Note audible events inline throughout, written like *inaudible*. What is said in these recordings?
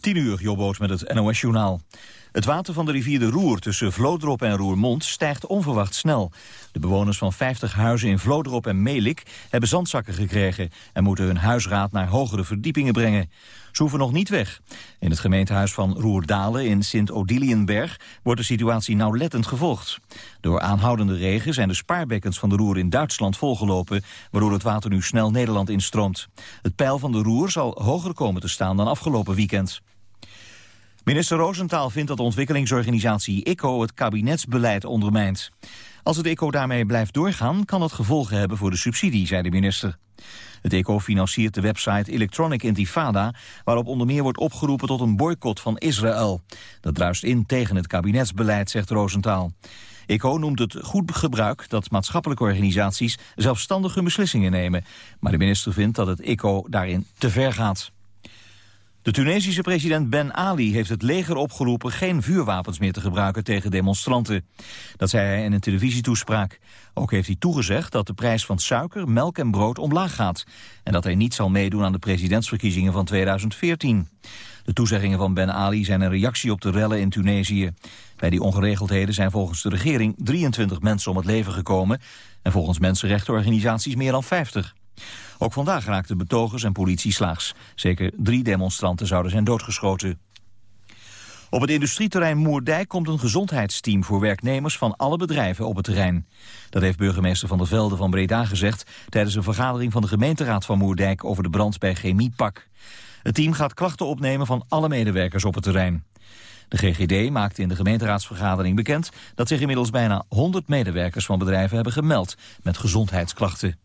10 uur, Jobboot met het NOS-journaal. Het water van de rivier de Roer tussen Vlodrop en Roermond stijgt onverwacht snel. De bewoners van 50 huizen in Vlodrop en Melik hebben zandzakken gekregen... en moeten hun huisraad naar hogere verdiepingen brengen. Ze hoeven nog niet weg. In het gemeentehuis van Roerdalen in Sint-Odiliënberg wordt de situatie nauwlettend gevolgd. Door aanhoudende regen zijn de spaarbekkens van de Roer in Duitsland volgelopen... waardoor het water nu snel Nederland instroomt. Het peil van de Roer zal hoger komen te staan dan afgelopen weekend. Minister Roosentaal vindt dat de ontwikkelingsorganisatie ICO het kabinetsbeleid ondermijnt. Als het ICO daarmee blijft doorgaan, kan dat gevolgen hebben voor de subsidie, zei de minister. Het ECO financiert de website Electronic Intifada... waarop onder meer wordt opgeroepen tot een boycott van Israël. Dat druist in tegen het kabinetsbeleid, zegt Roosentaal. ECO noemt het goed gebruik dat maatschappelijke organisaties zelfstandige beslissingen nemen. Maar de minister vindt dat het ECO daarin te ver gaat. De Tunesische president Ben Ali heeft het leger opgeroepen geen vuurwapens meer te gebruiken tegen demonstranten. Dat zei hij in een televisietoespraak. Ook heeft hij toegezegd dat de prijs van suiker, melk en brood omlaag gaat. En dat hij niet zal meedoen aan de presidentsverkiezingen van 2014. De toezeggingen van Ben Ali zijn een reactie op de rellen in Tunesië. Bij die ongeregeldheden zijn volgens de regering 23 mensen om het leven gekomen... en volgens mensenrechtenorganisaties meer dan 50. Ook vandaag raakten betogers en politie slaags. Zeker drie demonstranten zouden zijn doodgeschoten. Op het industrieterrein Moerdijk komt een gezondheidsteam voor werknemers van alle bedrijven op het terrein. Dat heeft burgemeester Van der Velde van Breda gezegd tijdens een vergadering van de gemeenteraad van Moerdijk over de brand bij Chemiepak. Het team gaat klachten opnemen van alle medewerkers op het terrein. De GGD maakte in de gemeenteraadsvergadering bekend dat zich inmiddels bijna 100 medewerkers van bedrijven hebben gemeld met gezondheidsklachten.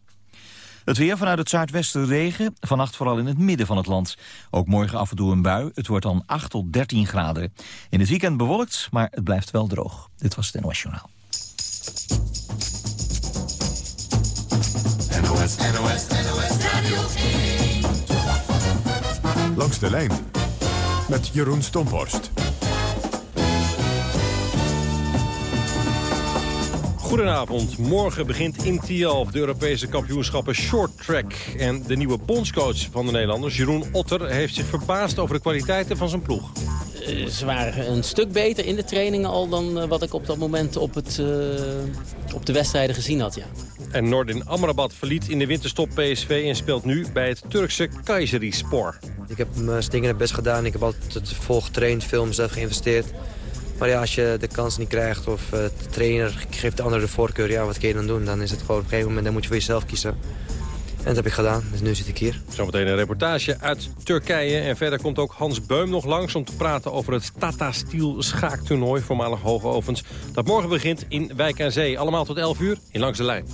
Het weer vanuit het zuidwesten regen, vannacht vooral in het midden van het land. Ook morgen af en toe een bui, het wordt dan 8 tot 13 graden. In het weekend bewolkt, maar het blijft wel droog. Dit was het NOS Journaal. NOS, NOS, NOS Radio 1. Langs de lijn met Jeroen Stomphorst. Goedenavond. Morgen begint in Tialf de Europese kampioenschappen Short Track. En de nieuwe bondscoach van de Nederlanders, Jeroen Otter... heeft zich verbaasd over de kwaliteiten van zijn ploeg. Eh, ze waren een stuk beter in de trainingen al dan eh, wat ik op dat moment op, het, uh, op de wedstrijden gezien had. Ja. En Nordin Amrabat verliet in de winterstop PSV en speelt nu bij het Turkse Kayserispor. Ik heb mijn dingen best gedaan. Ik heb altijd vol getraind, veel mezelf geïnvesteerd. Maar ja, als je de kans niet krijgt of de trainer geeft de andere de voorkeur... ja, wat kun je dan doen? Dan is het gewoon op een gegeven moment, dan moet je voor jezelf kiezen. En dat heb ik gedaan, dus nu zit ik hier. Zometeen een reportage uit Turkije. En verder komt ook Hans Beum nog langs om te praten over het Tata Steel schaaktoernooi, voormalig Hoge Ovens. Dat morgen begint in Wijk aan Zee. Allemaal tot 11 uur in Langs de Lijn.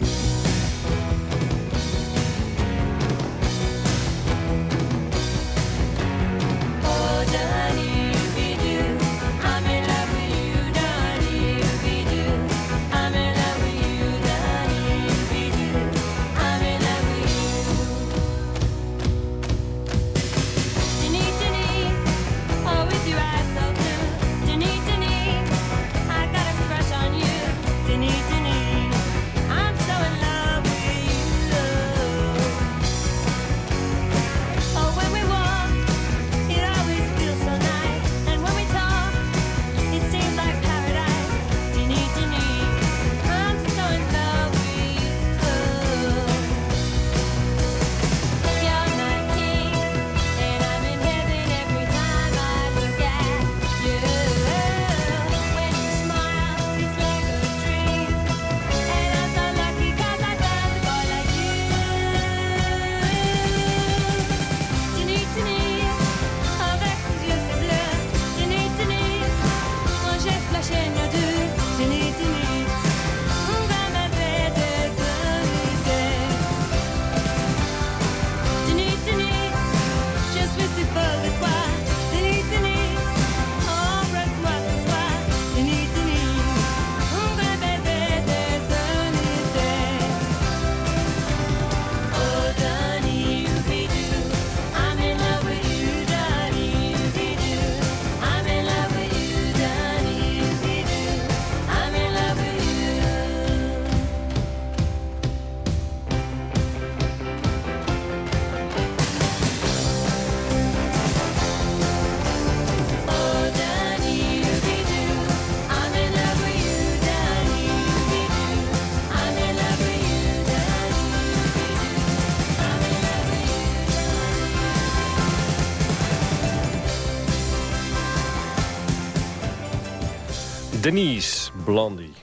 Denise Blondie.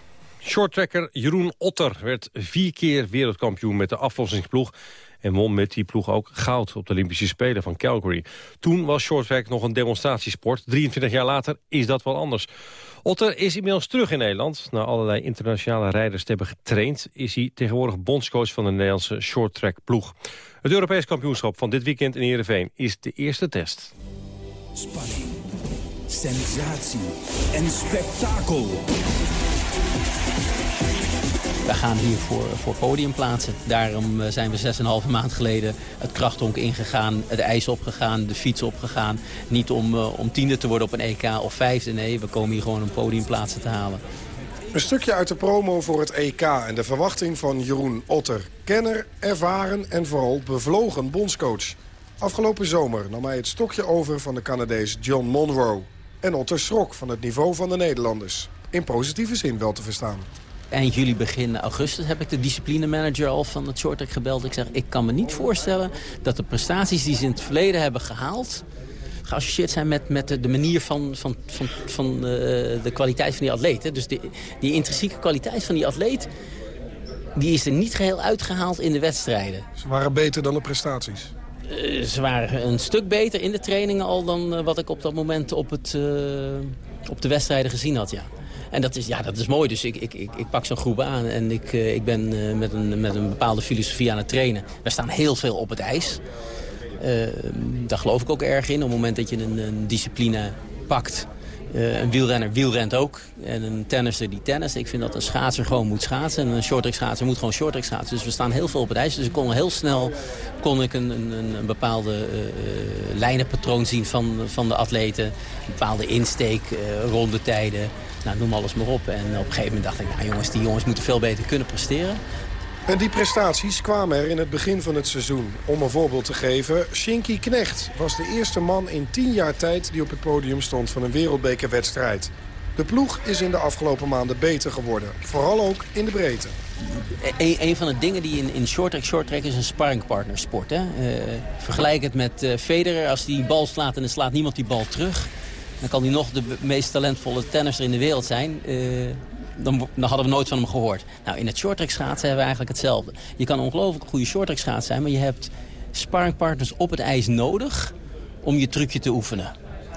Shorttrekker Jeroen Otter werd vier keer wereldkampioen met de aflossingsploeg... en won met die ploeg ook goud op de Olympische Spelen van Calgary. Toen was shorttrack nog een demonstratiesport. 23 jaar later is dat wel anders. Otter is inmiddels terug in Nederland. Na allerlei internationale rijders te hebben getraind... is hij tegenwoordig bondscoach van de Nederlandse shorttrack ploeg. Het Europees kampioenschap van dit weekend in Heerenveen is de eerste test. Spanning, sensatie en spektakel. We gaan hier voor, voor podiumplaatsen. Daarom eh, zijn we 6,5 maand geleden het krachthonk ingegaan, het ijs opgegaan, de fiets opgegaan. Niet om, uh, om tiende te worden op een EK of vijfde. Nee, we komen hier gewoon een podiumplaatsen te halen. Een stukje uit de promo voor het EK en de verwachting van Jeroen Otter. Kenner, ervaren en vooral bevlogen bondscoach. Afgelopen zomer nam hij het stokje over van de Canadees John Monroe. En Otter schrok van het niveau van de Nederlanders. In positieve zin wel te verstaan. Eind juli, begin augustus heb ik de disciplinemanager al van het shorttrack gebeld. Ik zeg, ik kan me niet voorstellen dat de prestaties die ze in het verleden hebben gehaald geassocieerd zijn met, met de, manier van, van, van, van uh, de kwaliteit van die atleet. Hè. Dus die, die intrinsieke kwaliteit van die atleet... die is er niet geheel uitgehaald in de wedstrijden. Ze waren beter dan de prestaties? Uh, ze waren een stuk beter in de trainingen al dan uh, wat ik op dat moment op, het, op de wedstrijden gezien had, ja. En dat is, ja, dat is mooi. Dus ik, ik, ik, ik pak zo'n groep aan en ik, ik ben met, een, met een bepaalde filosofie aan het trainen. We staan heel veel op het ijs. Daar geloof ik ook erg in. Op het moment dat je een, een discipline pakt... een wielrenner wielrent ook. En een tennisser die tennis. Ik vind dat een schaatser gewoon moet schaatsen. En een shorttrack schaatser moet gewoon shorttrack schaatsen. Dus we staan heel veel op het ijs. Dus ik kon heel snel kon ik een, een, een bepaalde uh, lijnenpatroon zien van, van de atleten. Een bepaalde insteek, uh, rondetijden. Nou, noem alles maar op. En op een gegeven moment dacht ik, nou jongens, die jongens moeten veel beter kunnen presteren. En die prestaties kwamen er in het begin van het seizoen. Om een voorbeeld te geven, Shinky Knecht was de eerste man in tien jaar tijd... die op het podium stond van een wereldbekerwedstrijd. De ploeg is in de afgelopen maanden beter geworden. Vooral ook in de breedte. Een, een van de dingen die in, in shorttrack, shorttrack is een sparringpartnersport. Hè? Uh, vergelijk het met uh, Federer. Als die bal slaat en dan slaat niemand die bal terug... dan kan hij nog de meest talentvolle tennisser in de wereld zijn... Uh, dan, hadden we nooit van hem gehoord. Nou, in het shorttrack schaatsen hebben we eigenlijk hetzelfde. Je kan ongelooflijk goede shorttrack schaatsen zijn... maar je hebt sparringpartners op het ijs nodig om je trucje te oefenen.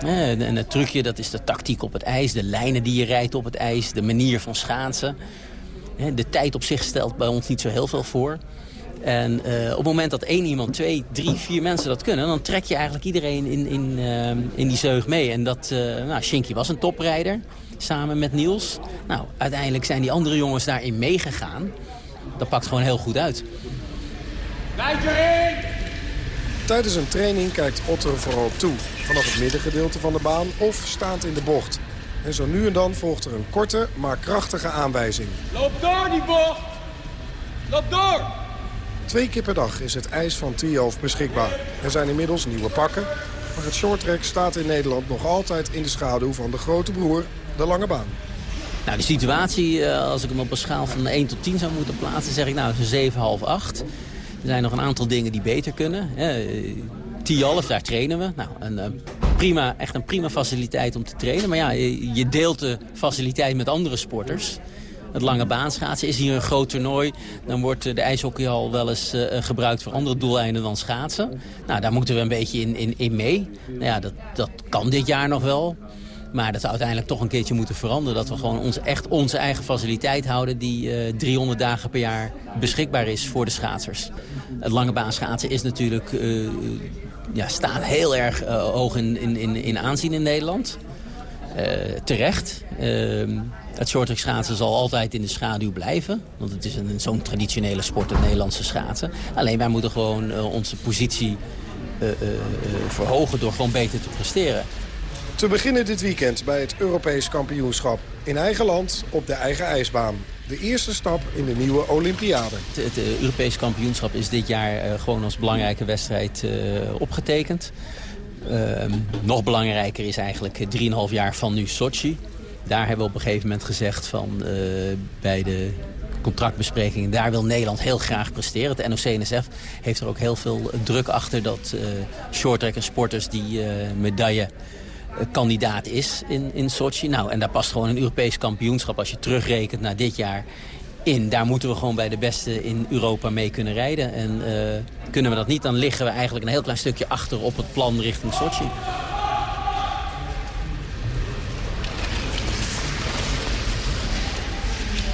En het trucje, dat is de tactiek op het ijs, de lijnen die je rijdt op het ijs, de manier van schaatsen. De tijd op zich stelt bij ons niet zo heel veel voor. En uh, op het moment dat één iemand, twee, drie, vier mensen dat kunnen... dan trek je eigenlijk iedereen in, in, uh, in die zeug mee. En dat, uh, nou, Shinky was een toprijder, samen met Niels. Nou, uiteindelijk zijn die andere jongens daarin meegegaan. Dat pakt gewoon heel goed uit. Erin! Tijdens een training kijkt Otter vooral toe. Vanaf het middengedeelte van de baan of staand in de bocht. En zo nu en dan volgt er een korte, maar krachtige aanwijzing. Loop door die bocht! Loop door! Twee keer per dag is het ijs van Tialf beschikbaar. Er zijn inmiddels nieuwe pakken. Maar het shorttrack staat in Nederland nog altijd in de schaduw van de grote broer, de lange baan. Nou, de situatie, als ik hem op een schaal van 1 tot 10 zou moeten plaatsen, zeg ik nou, is een 7,5, 8. Er zijn nog een aantal dingen die beter kunnen. Tialf, daar trainen we. Nou, een, prima, echt een prima faciliteit om te trainen. Maar ja, je deelt de faciliteit met andere sporters. Het lange baanschaatsen is hier een groot toernooi. Dan wordt de ijshockeyhal wel eens gebruikt voor andere doeleinden dan schaatsen. Nou, daar moeten we een beetje in, in, in mee. Nou ja, dat, dat kan dit jaar nog wel. Maar dat zou uiteindelijk toch een keertje moeten veranderen. Dat we gewoon ons, echt onze eigen faciliteit houden... die uh, 300 dagen per jaar beschikbaar is voor de schaatsers. Het lange baanschaatsen is natuurlijk... Uh, ja, staat heel erg uh, hoog in, in, in aanzien in Nederland. terecht. Het shorttrack schaatsen zal altijd in de schaduw blijven. Want het is zo'n traditionele sport, het Nederlandse schaatsen. Alleen wij moeten gewoon onze positie verhogen door gewoon beter te presteren. Te beginnen dit weekend bij het Europees kampioenschap. In eigen land, op de eigen ijsbaan. De eerste stap in de nieuwe Olympiade. Het, het Europees kampioenschap is dit jaar gewoon als belangrijke wedstrijd opgetekend. Ehm, nog belangrijker is eigenlijk 3,5 jaar van nu Sochi daar hebben we op een gegeven moment gezegd van bij de contractbesprekingen, daar wil Nederland heel graag presteren. Het NOC-NSF heeft er ook heel veel druk achter dat shorttrack en sporters die medaille kandidaat is in, in Sochi. Nou, en daar past gewoon een Europees kampioenschap als je terugrekent naar dit jaar in. Daar moeten we gewoon bij de beste in Europa mee kunnen rijden. En uh, kunnen we dat niet, dan liggen we eigenlijk een heel klein stukje achter op het plan richting Sochi.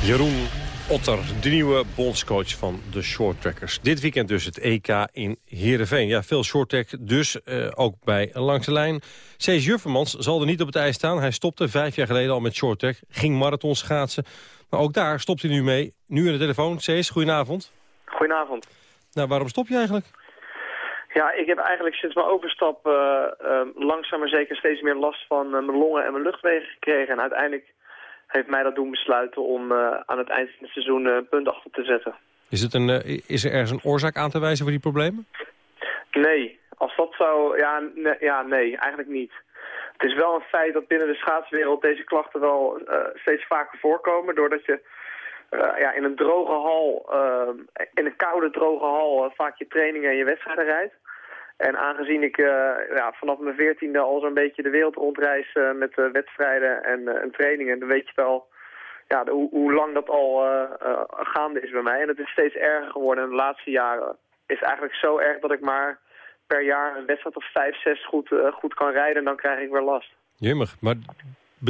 Jeroen Otter, de nieuwe bondscoach van de shorttrackers. Dit weekend dus het EK in Heerenveen. Ja, veel shorttrack dus, uh, ook bij Langs de Lijn. Cees Juffermans zal er niet op het ijs staan. Hij stopte vijf jaar geleden al met shorttrack, ging marathon schaatsen. Maar ook daar stopt hij nu mee. Nu aan de telefoon. Cees, goedenavond. Goedenavond. Nou, waarom stop je eigenlijk? Ja, ik heb eigenlijk sinds mijn overstap uh, uh, langzaam maar zeker steeds meer last van mijn longen en mijn luchtwegen gekregen. En uiteindelijk heeft mij dat doen besluiten om uh, aan het eind van het seizoen een punt achter te zetten. Is, het een, is er ergens een oorzaak aan te wijzen voor die problemen? Nee, als dat zou... Ja, ja, nee, eigenlijk niet. Het is wel een feit dat binnen de schaatswereld deze klachten wel uh, steeds vaker voorkomen. Doordat je uh, ja, in een droge hal, uh, in een koude droge hal, vaak je trainingen en je wedstrijden rijdt. En aangezien ik ja, vanaf mijn veertiende al zo'n beetje de wereld rondreis met wedstrijden en, en, trainingen, dan weet je wel ja, hoe, lang dat al gaande is bij mij. En het is steeds erger geworden. En de laatste jaren is eigenlijk zo erg dat ik maar per jaar een wedstrijd of vijf, zes goed, uh, goed kan rijden, dan krijg ik weer last. Jumig, maar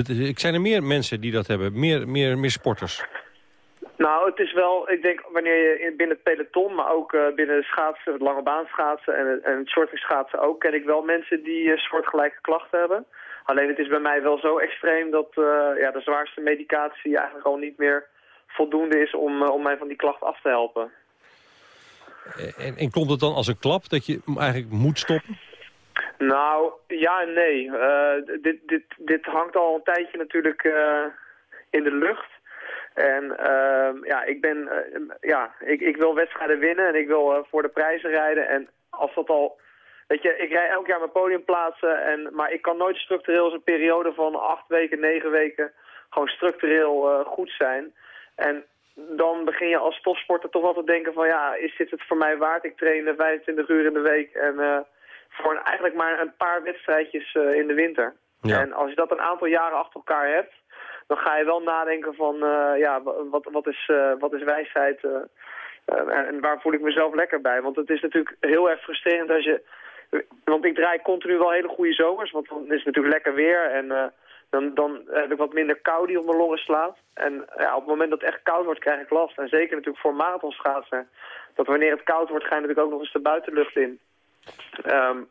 ik zijn er meer mensen die dat hebben? Meer, meer, meer sporters? Nou, het is wel, ik denk, wanneer je binnen het peloton, maar ook uh, binnen de schaatsen, het lange baan schaatsen en, en het shorttrack schaatsen ook, ken ik wel mensen die uh, soortgelijke klachten hebben. Alleen het is bij mij wel zo extreem dat ja, de zwaarste medicatie eigenlijk al niet meer voldoende is om, om mij van die klacht af te helpen. En, en komt het dan als een klap dat je eigenlijk moet stoppen? Nou, ja en nee. Uh, dit, dit, dit hangt al een tijdje natuurlijk in de lucht. En uh, ja, ik ben, ja, ik, ik wil wedstrijden winnen en ik wil voor de prijzen rijden. En als dat al, weet je, ik rij elk jaar mijn podiumplaatsen. En, maar ik kan nooit structureel een periode van acht weken, negen weken gewoon structureel goed zijn. En dan begin je als topsporter toch wel te denken van ja, is dit het voor mij waard? Ik train 25 uur in de week en uh, voor eigenlijk maar een paar wedstrijdjes uh, in de winter. Ja. En als je dat een aantal jaren achter elkaar hebt, dan ga je wel nadenken van uh, ja, wat, wat, is, wat is wijsheid en, en waar voel ik mezelf lekker bij? Want het is natuurlijk heel erg frustrerend als je... Want ik draai continu wel hele goede zomers, want dan is het natuurlijk lekker weer en dan, dan heb ik wat minder kou die op mijn longen slaat. En ja, op het moment dat het echt koud wordt, krijg ik last. En zeker natuurlijk voor marathonschaatsen. Dat wanneer het koud wordt, ga je natuurlijk ook nog eens de buitenlucht in. Um,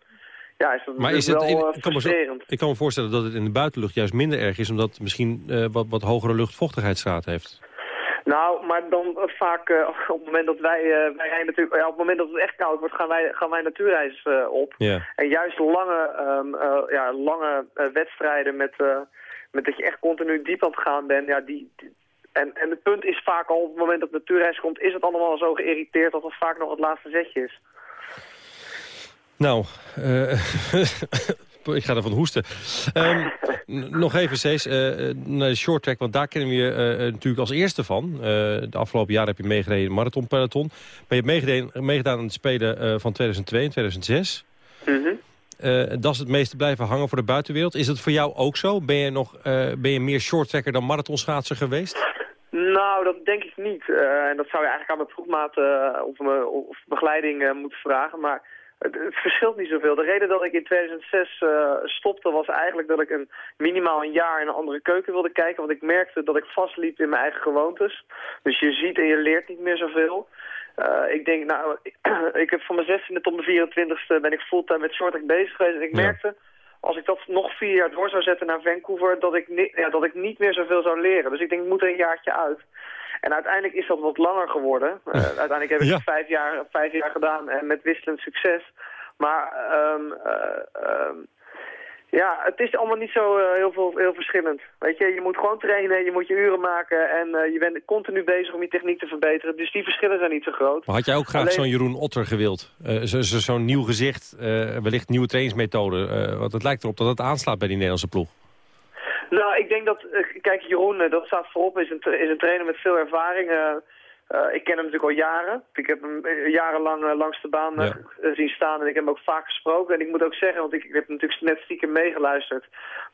ja, is dat maar is wel het in, ik, kan me ik kan me voorstellen dat het in de buitenlucht juist minder erg is... omdat het misschien uh, wat, wat hogere luchtvochtigheidsgraad heeft. Nou, maar dan uh, vaak uh, *laughs* op het moment dat wij, uh, wij rijden natuurlijk, ja, op het moment dat het echt koud wordt, gaan wij, gaan wij natuurreis op. Yeah. En juist lange, um, ja, lange wedstrijden met, met dat je echt continu diep aan het gaan bent, ja, die, die, en, en het punt is vaak al op het moment dat natuurreis komt, is het allemaal zo geïrriteerd dat het vaak nog het laatste zetje is. Nou, *laughs* ik ga ervan hoesten. Um, nog even, Cees, uh, naar de short track, want daar kennen we je uh, natuurlijk als eerste van. De afgelopen jaren heb je meegereden in de marathonpeloton. Maar je hebt meegedaan, meegedaan aan het Spelen van 2002 en 2006. Mm -hmm. dat is het meeste blijven hangen voor de buitenwereld. Is het voor jou ook zo? Ben je, nog, ben je meer short tracker dan marathonschaatser geweest? Nou, dat denk ik niet. en dat zou je eigenlijk aan mijn ploegmaat of, me, of begeleiding moeten vragen. Maar het, het, verschilt niet zoveel. De reden dat ik in 2006 uh, stopte was eigenlijk dat ik een, minimaal een jaar in een andere keuken wilde kijken. Want ik merkte dat ik vastliep in mijn eigen gewoontes. Dus je ziet en je leert niet meer zoveel. Uh, ik denk, nou, *clears throat* ik, heb van mijn 16e tot mijn 24e ben ik fulltime met shorttrack bezig geweest. En ik merkte, als ik dat nog vier jaar door zou zetten naar Vancouver, dat ik, ja, dat ik niet meer zoveel zou leren. Dus ik denk, ik moet er een jaartje uit. En uiteindelijk is dat wat langer geworden. Uh, *laughs* uiteindelijk heb ik ja. vijf, jaar, vijf jaar gedaan en met wisselend succes. Maar um, uh, um, ja, het is allemaal niet zo uh, heel, veel, heel verschillend. Weet je, je moet gewoon trainen, je moet je uren maken en uh, je bent continu bezig om je techniek te verbeteren. Dus die verschillen zijn niet zo groot. Maar had jij ook graag Alleen... zo'n Jeroen Otter gewild? Uh, Zo'n zo, zo nieuw gezicht, wellicht nieuwe trainingsmethode. want het lijkt erop dat het aanslaat bij die Nederlandse ploeg. Nou, ik denk dat, kijk Jeroen, dat staat voorop, is een, is een trainer met veel ervaring. Eh, ik ken hem natuurlijk al jaren. Ik heb hem eh, jarenlang eh, langs de baan eh, Ja. zien staan en ik heb hem ook vaak gesproken. En ik moet ook zeggen, want ik, ik heb natuurlijk net stiekem meegeluisterd.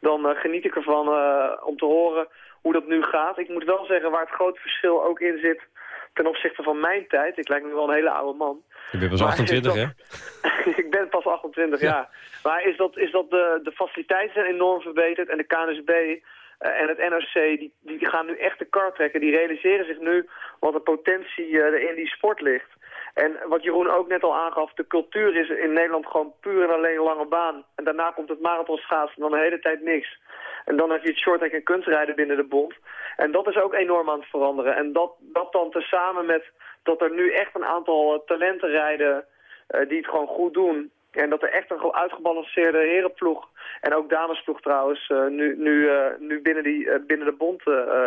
Dan eh, geniet ik ervan eh, om te horen hoe dat nu gaat. Ik moet wel zeggen waar het grote verschil ook in zit ten opzichte van mijn tijd. Ik lijk nu wel een hele oude man. Je bent pas Maar 28, is hè? *laughs* ik ben pas 28, ja. Maar is dat, is dat de, de faciliteiten zijn enorm verbeterd en de KNSB eh, en het NRC, die, die gaan nu echt de kar trekken. Die realiseren zich nu wat de potentie eh, er in die sport ligt. En wat Jeroen ook net al aangaf, de cultuur is in Nederland gewoon puur en alleen lange baan. En daarna komt het marathonschaatsen en dan de hele tijd niks. En dan heb je het shorttrack en kunstrijden binnen de bond. En dat is ook enorm aan het veranderen. En dat, dat dan tezamen met dat er nu echt een aantal eh, talenten rijden eh, die het gewoon goed doen. En dat er echt een uitgebalanceerde herenploeg en ook damesploeg trouwens eh, nu, nu, nu binnen, die, binnen de bond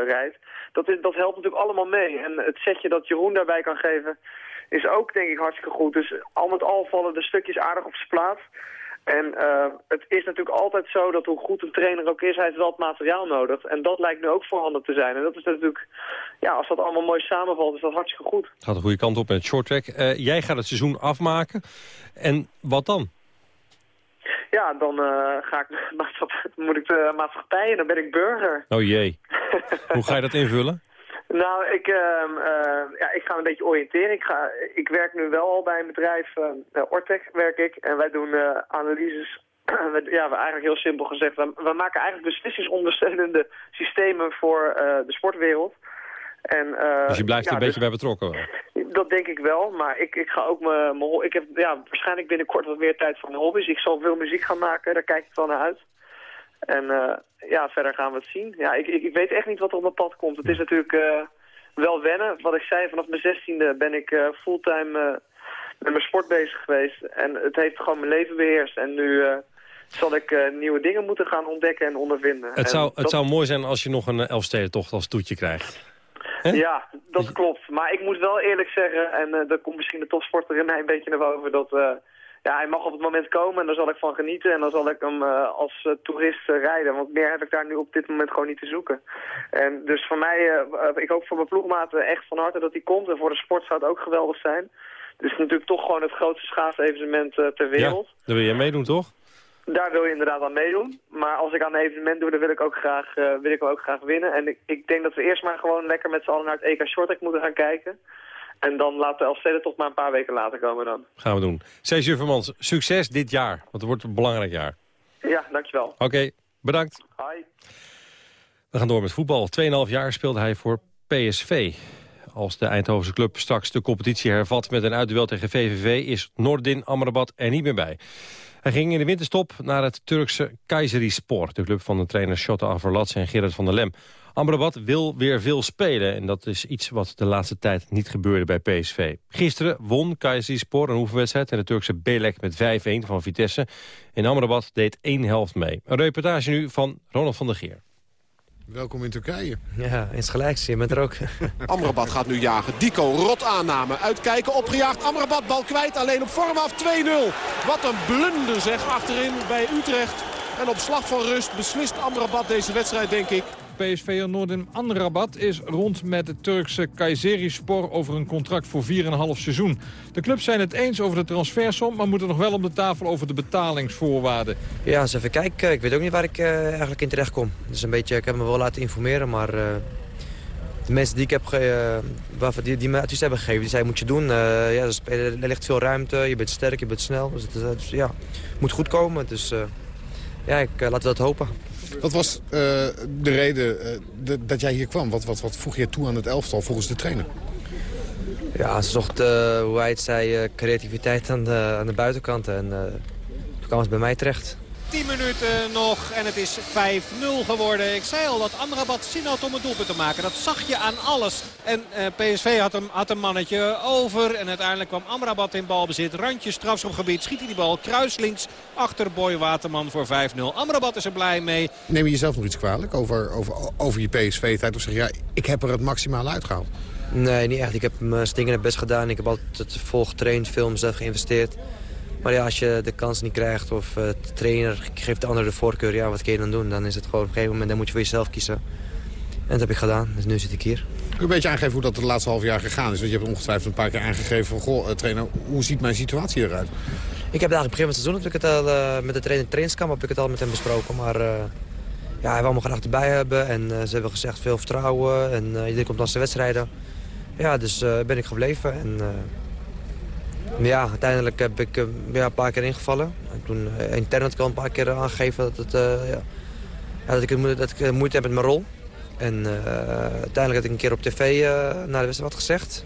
rijdt. Dat, dat helpt natuurlijk allemaal mee. En het setje dat Jeroen daarbij kan geven is ook denk ik hartstikke goed. Dus al met al vallen de stukjes aardig op zijn plaats. En eh, het is natuurlijk altijd zo dat hoe goed een trainer ook is, hij heeft wel het materiaal nodig. En dat lijkt nu ook voorhanden te zijn. En dat is natuurlijk, ja, als dat allemaal mooi samenvalt, is dat hartstikke goed. Het gaat de goede kant op met het shorttrack. Eh jij gaat het seizoen afmaken. En wat dan? Ja, dan eh, ga ik, *laughs* moet ik de maatschappij en dan ben ik burger. Oh jee. *laughs* Hoe ga je dat invullen? Nou, ik, eh, ja, ik ga een beetje oriënteren. Ik, ga, ik werk nu wel al bij een bedrijf, eh, Ortec werk ik. En wij doen eh, analyses. *clears throat* Ja, we eigenlijk heel simpel gezegd. We, we maken eigenlijk beslissingsondersteunende systemen voor eh, de sportwereld. En, eh, Dus je blijft er ja, een beetje bij betrokken wel. dat denk ik wel, maar ik, ik ga ook mijn... Ik heb ja, waarschijnlijk binnenkort wat meer tijd voor mijn hobby's. Ik zal veel muziek gaan maken, daar kijk ik wel naar uit. En eh, ja, verder gaan we het zien. Ja, ik, ik, ik weet echt niet wat er op mijn pad komt. Het is natuurlijk eh, wel wennen. Wat ik zei, vanaf mijn zestiende ben ik eh, fulltime met mijn sport bezig geweest. En het heeft gewoon mijn leven beheerst. En nu zal ik nieuwe dingen moeten gaan ontdekken en ondervinden. Het En zou, het dat- zou mooi zijn als je nog een Elfstedentocht als toetje krijgt. Ja, dat klopt. Maar ik moet wel eerlijk zeggen, en uh, daar komt misschien de topsporter in mij een beetje naar boven, dat uh, ja, hij mag op het moment komen en daar zal ik van genieten en dan zal ik hem uh, als toerist rijden. Want meer heb ik daar nu op dit moment gewoon niet te zoeken. En dus voor mij, ik hoop voor mijn ploegmaten echt van harte dat hij komt en voor de sport zou het ook geweldig zijn. Dus het is natuurlijk toch gewoon het grootste schaatsevenement ter wereld. Ja, daar wil je meedoen toch? Daar wil je inderdaad aan meedoen. Maar als ik aan een evenement doe, dan wil ik ook graag, wil ik ook graag winnen. En ik, ik, denk dat we eerst maar gewoon lekker met z'n allen naar het EK Shorttrack moeten gaan kijken. En dan laten we Elfsteden toch maar een paar weken later komen dan. Gaan we doen. Cesar Vermans, succes dit jaar. Want het wordt een belangrijk jaar. Ja, dankjewel. Oké, okay, bedankt. Hoi. We gaan door met voetbal. 2,5 jaar speelde hij voor PSV. Als de Eindhovense club straks de competitie hervat met een uitduel tegen VVV... is Nordin Amrabat er niet meer bij. Hij ging in de winterstop naar het Turkse Kayserispor... de club van de trainers Shotta Averlats en Gerard van der Lem. Amrabat wil weer veel spelen en dat is iets wat de laatste tijd niet gebeurde bij PSV. Gisteren won Kayserispor een oefenwedstrijd en de Turkse Belek met 5-1 van Vitesse. En Amrabat deed één helft mee. Een reportage nu van Ronald van der Geer. Welkom in Turkije. Ja, eens gelijk, je bent er ook. *laughs* Amrabat gaat nu jagen. Dico, rot aanname. Uitkijken, opgejaagd. Amrabat, bal kwijt. Alleen op vorm af 2-0. Wat een blunder zeg achterin bij Utrecht. En op slag van rust beslist Amrabat deze wedstrijd, denk ik. PSV'er Noordin Amrabat is rond met het Turkse Kayserispor over een contract voor 4,5 seizoen. De clubs zijn het eens over de transfersom, maar moeten nog wel om de tafel over de betalingsvoorwaarden. Ja, eens even kijken. Ik weet ook niet waar ik uh, eigenlijk in terecht kom. Dus een beetje, ik heb me wel laten informeren, maar uh, de mensen die ik heb ge, uh, die, die me advies hebben gegeven, die zeiden moet je doen. Ja, er ligt veel ruimte, je bent sterk, je bent snel. Dus het dus, ja, moet goed komen. Dus ja, ik, laten we dat hopen. Wat was uh, de reden de, dat jij hier kwam? Wat, wat, wat voeg je toe aan het elftal volgens de trainer? Ja, ze zocht, uh, hoe hij het zei, creativiteit aan de, aan de buitenkant. En toen kwam het bij mij terecht. 10 minuten nog en het is 5-0 geworden. Ik zei al dat Amrabat zin had om het doelpunt te maken. Dat zag je aan alles. En uh, PSV had een, had een mannetje over. En uiteindelijk kwam Amrabat in balbezit. Randje strafschopgebied. Schiet hij die bal kruislinks achter Boy Waterman voor 5-0. Amrabat is er blij mee. Neem je jezelf nog iets kwalijk over, over, over je PSV-tijd? Of zeg je, ja, ik heb er het maximaal uitgehaald? Nee, niet echt. Ik heb mijn stinkende best gedaan. Ik heb altijd vol getraind, veel mezelf geïnvesteerd. Maar ja, als je de kans niet krijgt of uh, de trainer geeft de ander de voorkeur, ja, wat kun je dan doen? Dan is het gewoon op een gegeven moment, dan moet je voor jezelf kiezen. En dat heb ik gedaan, dus nu zit ik hier. Kun je een beetje aangeven hoe dat de laatste half jaar gegaan is? Want je hebt ongetwijfeld een paar keer aangegeven van... Goh, eh, trainer, hoe ziet mijn situatie eruit? Ik heb eigenlijk begin van het seizoen heb ik het al, eh, met de trainer trainingskamp heb ik het al met hem besproken. Maar eh, ja, hij wil me graag erbij hebben. En eh, ze hebben gezegd veel vertrouwen. En eh, iedereen komt naar zijn wedstrijden. Ja, dus eh, ben ik gebleven. En eh, ja, uiteindelijk heb ik eh, ja, een paar keer ingevallen. En toen uh, intern had ik al een paar keer aangegeven dat, het, eh, ja, dat, ik, dat ik eh, moeite heb met mijn rol. En eh, uiteindelijk had ik een keer op tv eh na de wedstrijd wat gezegd.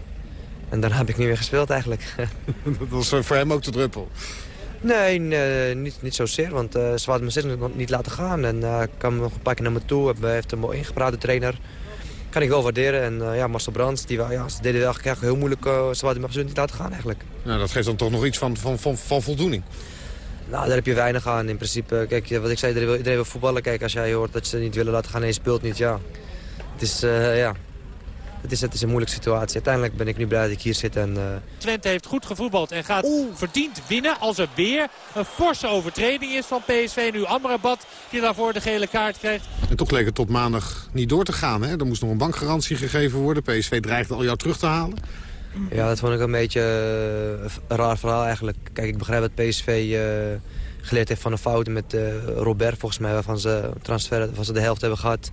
En daarna heb ik niet meer gespeeld eigenlijk. *laughs* dat was eh, voor hem ook de druppel. Nee, nee niet, niet zozeer, want eh ze hadden me steeds niet laten gaan. En eh kwam nog een paar keer naar me toe, heeft hem mooi ingepraat, de trainer. Kan ik wel waarderen. En eh, ja, Marcel Brands, die, ja, ze deden eigenlijk heel moeilijk. eh, ze hadden me absoluut niet laten gaan eigenlijk. Nou, dat geeft dan toch nog iets van, van, van, van voldoening. Nou, daar heb je weinig aan in principe. Kijk, wat ik zei, iedereen wil, iedereen wil voetballen. Kijk, als jij hoort dat ze niet willen laten gaan en je speelt niet, ja. Het is, eh, ja... Het is, het is een moeilijke situatie. Uiteindelijk ben ik nu blij dat ik hier zit en... eh, Twente heeft goed gevoetbald en gaat verdiend winnen als er weer een forse overtreding is van PSV. Nu Amrabat die daarvoor de gele kaart krijgt. En toch leek het tot maandag niet door te gaan. Hè? Er moest nog een bankgarantie gegeven worden. PSV dreigde al jou terug te halen. Ja, dat vond ik een beetje eh, een raar verhaal eigenlijk. Kijk, ik begrijp dat PSV eh, geleerd heeft van een fout met eh, Robert, volgens mij, waarvan ze transfer, waarvan ze de helft hebben gehad.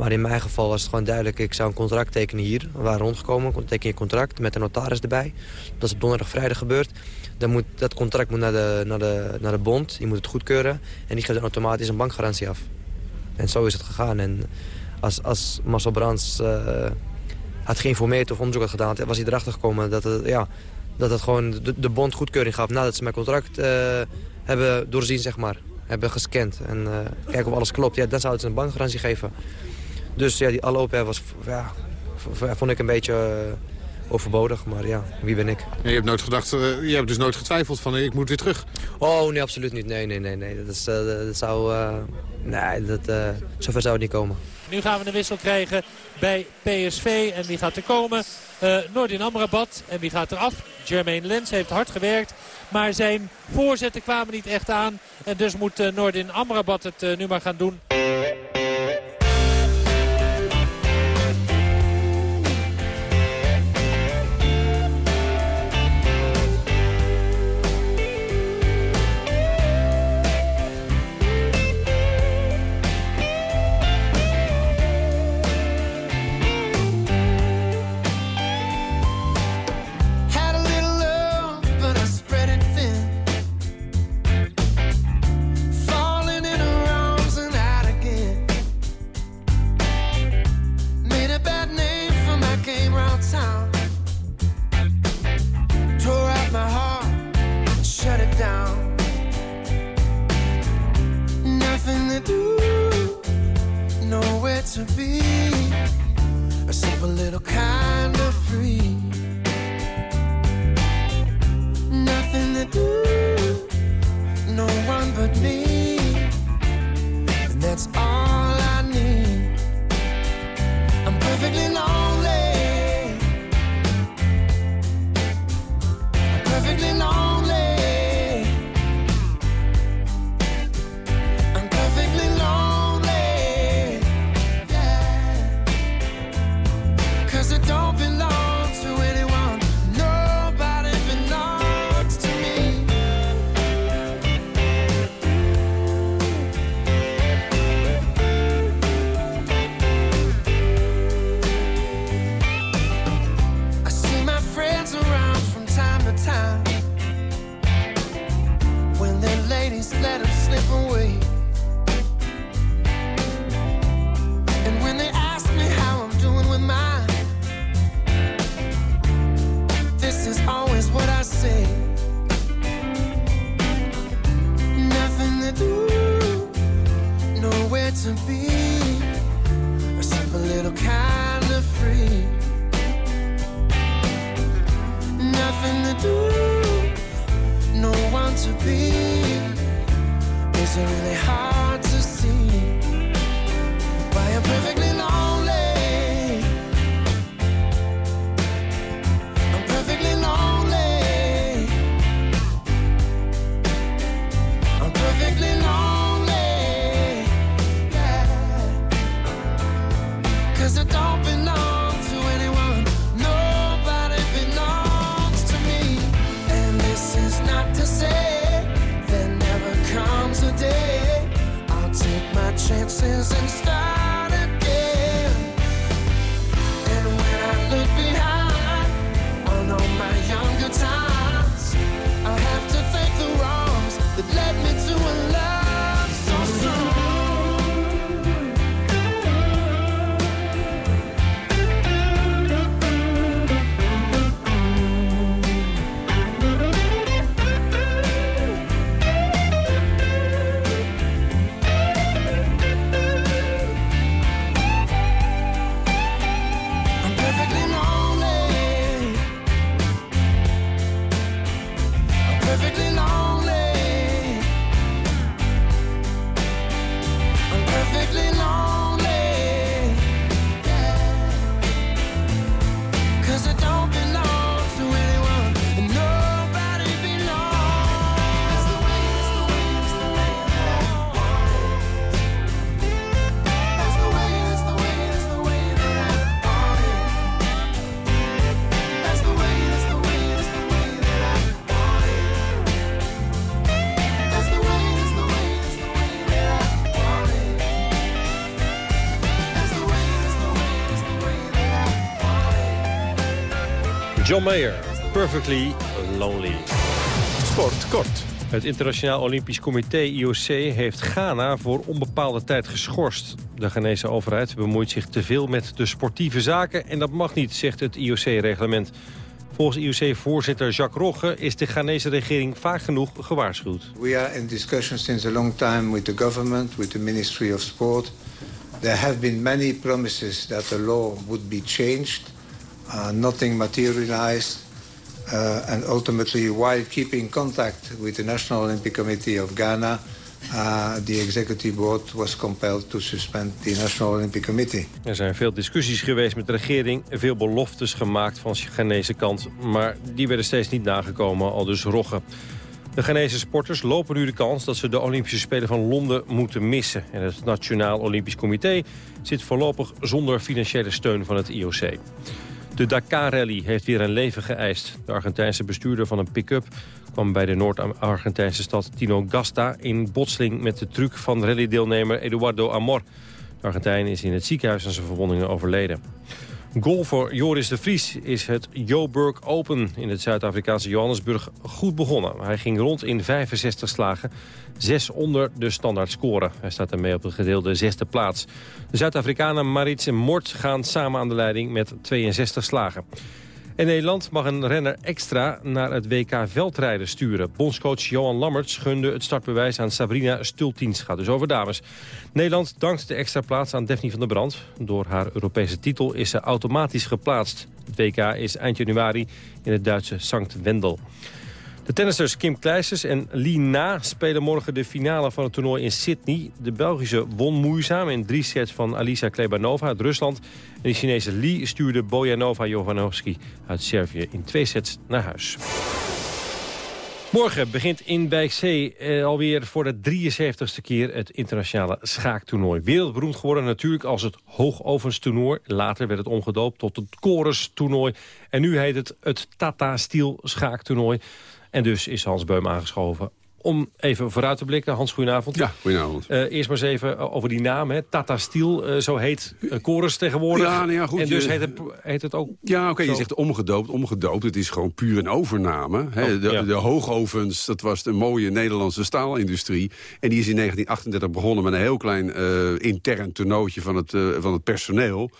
Maar in mijn geval was het gewoon duidelijk, ik zou een contract tekenen hier. We waren rondgekomen, teken je contract met een notaris erbij. Dat is op donderdag, vrijdag gebeurd. Dan moet, dat contract moet naar de, naar, de, naar de bond, die moet het goedkeuren. En die geeft dan automatisch een bankgarantie af. En zo is het gegaan. En als, als Marcel Brands eh, had geïnformeerd of onderzoek had gedaan... was hij erachter gekomen dat het, ja, dat het gewoon de, de bond goedkeuring gaf... nadat ze mijn contract eh, hebben doorzien, zeg maar. Hebben gescand. En uh, kijken of alles klopt. Ja, dan zouden ze een bankgarantie geven. Dus ja, die alle open was, ja, vond ik een beetje uh, overbodig. Maar ja, wie ben ik? Ja, je hebt nooit gedacht, uh, je hebt dus nooit getwijfeld van ik moet weer terug. Oh, nee, absoluut niet. Nee, nee, nee. nee. Dat, is, uh, dat zou... nee, dat, zover zou het niet komen. Nu gaan we een wissel krijgen bij PSV. En wie gaat er komen? Uh, Nordin Amrabat. En wie gaat eraf? Jermaine Lens heeft hard gewerkt. Maar zijn voorzetten kwamen niet echt aan. En dus moet uh, Nordin Amrabat het uh, nu maar gaan doen. This is always what I say. Nothing to do, nowhere to be. A simple little kind of free. Nothing to do, no one to be. Is it really hard to see why I'm perfectly lonely? John Mayer, Perfectly Lonely. Sport kort. Het Internationaal Olympisch Comité IOC heeft Ghana voor onbepaalde tijd geschorst. De Ghanese overheid bemoeit zich te veel met de sportieve zaken... en dat mag niet, zegt het IOC-reglement. Volgens IOC-voorzitter Jacques Rogge is de Ghanese regering vaak genoeg gewaarschuwd. We are in discussion since a long time with the government, with the Ministry of Sport. There have been many promises that the law would be changed. Uh, nothing materialized. Uh, and ultimately, while keeping contact with the National Olympic Committee of Ghana, uh, the executive board was compelled to suspend the National Olympic Committee. Er zijn veel discussies geweest met de regering, veel beloftes gemaakt van de Ghanese kant, maar die werden steeds niet nagekomen, al dus Rogge. De Ghanese sporters lopen nu de kans dat ze de Olympische Spelen van Londen moeten missen. En het Nationaal Olympisch Comité zit voorlopig zonder financiële steun van het IOC. De Dakar-rally heeft weer een leven geëist. De Argentijnse bestuurder van een pick-up kwam bij de Noord-Argentijnse stad Tino Gasta... in botsing met de truck van rallydeelnemer Eduardo Amor. De Argentijn is in het ziekenhuis aan zijn verwondingen overleden. Golfer Joris de Vries is het Joburg Open in het Zuid-Afrikaanse Johannesburg goed begonnen. Hij ging rond in 65 slagen, zes onder de standaard score. Hij staat ermee op de gedeelde zesde plaats. De Zuid-Afrikanen Marits en Mort gaan samen aan de leiding met 62 slagen. En Nederland mag een renner extra naar het WK veldrijden sturen. Bondscoach Johan Lammerts gunde het startbewijs aan Sabrina Stultins. Gaat dus over dames. Nederland dankt de extra plaats aan Daphne van der Brand. Door haar Europese titel is ze automatisch geplaatst. Het WK is eind januari in het Duitse Sankt Wendel. De tennissers Kim Kleisters en Lee Na spelen morgen de finale van het toernooi in Sydney. De Belgische won moeizaam in drie sets van Alisa Klebanova uit Rusland. En de Chinese Lee stuurde Bojanova Jovanovski uit Servië in twee sets naar huis. Morgen begint in Bijkzee eh, alweer voor de 73ste keer het internationale schaaktoernooi. Wereldberoemd geworden natuurlijk als het hoogovenstoernooi. Later werd het omgedoopt tot het Chorus-toernooi. En nu heet het het Tata Steel schaaktoernooi. En dus is Hans Beum aangeschoven om even vooruit te blikken. Hans, goedenavond. Ja, goedenavond. Eh, eerst maar eens even over die naam. Hè. Tata Steel, eh, zo heet uh, Chorus tegenwoordig. Ja, nou ja, goed. En dus heet het, heet het ook... Ja, oké, je zegt omgedoopt, omgedoopt. Het is gewoon puur een overname. Hè. Oh, de, ja. de hoogovens, dat was de mooie Nederlandse staalindustrie. En die is in 1938 begonnen met een heel klein eh, intern toernooitje van het, eh, van het personeel.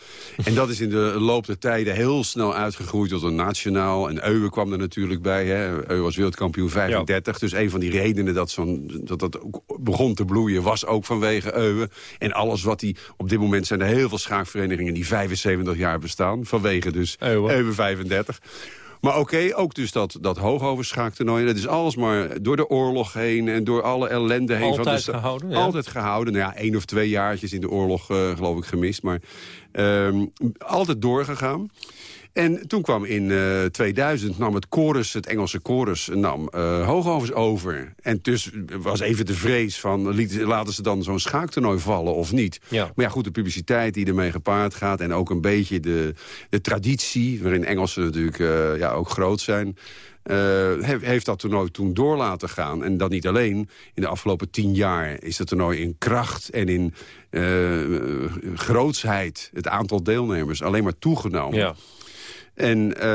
En dat is in de loop der tijden heel snel uitgegroeid tot een nationaal. En Euwe kwam er natuurlijk bij. Hè. Euwe was wereldkampioen 35. Dus een van die redenen dat, dat dat ook begon te bloeien was ook vanwege Euwe. En alles wat die... Op dit moment zijn er heel veel schaakverenigingen die 75 jaar bestaan. Vanwege dus. Euwe 35. Maar oké, ook dus dat, dat hoogovenschaaktoernooi. Dat is alles maar door de oorlog heen en door alle ellende heen. van Altijd de sta- gehouden, ja. Altijd gehouden. Nou ja, één of twee jaartjes in de oorlog eh, geloof ik gemist. Maar ehm, altijd doorgegaan. En toen kwam in eh, 2000, nam het chorus, het Engelse chorus, nam eh Hoogovens over. En dus was even de vrees van, liet- laten ze dan zo'n schaaktoernooi vallen of niet? Ja. Maar ja, goed, de publiciteit die ermee gepaard gaat... en ook een beetje de, de traditie, waarin Engelsen natuurlijk eh, ja, ook groot zijn... eh, he- heeft dat toernooi toen door laten gaan. En dat niet alleen. In de afgelopen tien jaar is het toernooi in kracht en in eh, grootsheid... het aantal deelnemers alleen maar toegenomen. Ja. En, eh,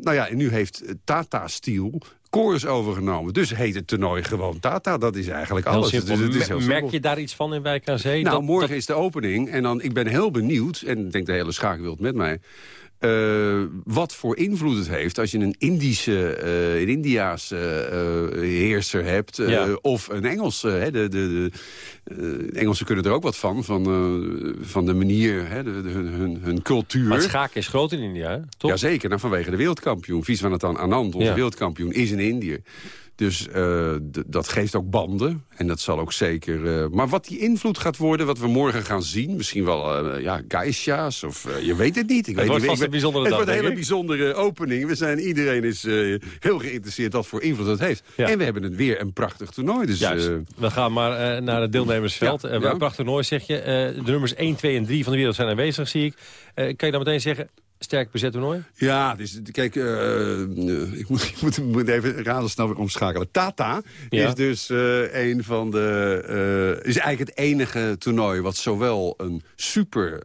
nou ja, en nu heeft Tata Steel Chorus overgenomen. Dus heet het toernooi gewoon Tata. Dat is eigenlijk alles. Dus het is heel Merk je daar iets van in Wijk aan Zee? Nou, Dat- morgen dat- is de opening. En dan, ik ben heel benieuwd, en ik denk de hele schaakwereld met mij... eh, wat voor invloed het heeft als je een Indische, eh, een Indiaanse eh, heerser hebt... Ja. of een Engelse. Hè, de, de, de, Engelsen kunnen er ook wat van, van, van de manier, hè, de, hun, hun, hun cultuur. Maar het schaken is groot in India, hè? toch? Jazeker, nou, vanwege de wereldkampioen. Viswanathan Anand, onze Ja. wereldkampioen, is in Indië. Dus eh, dat geeft ook banden. En dat zal ook zeker... eh, maar wat die invloed gaat worden, wat we morgen gaan zien... misschien wel uh, ja, geisha's of je weet het niet. Ik weet wordt niet. vast Ik een bijzondere het dag, wordt een hele ik. bijzondere opening. We zijn, iedereen is heel geïnteresseerd wat voor invloed het heeft. Ja. En we hebben het weer een prachtig toernooi. Dus, Juist. We gaan maar naar het deelnemersveld. Ja, ja. Een prachtig toernooi, zeg je. De nummers 1, 2 en 3 van de wereld zijn aanwezig, zie ik. Kan je dan meteen zeggen, sterk bezet toernooi? Ja, dus, kijk, eh, eh, ik, moet, *laughs* ik moet, moet even razendsnel weer omschakelen. Tata Ja. is dus eh, een van de... eh, is eigenlijk het enige toernooi wat zowel een super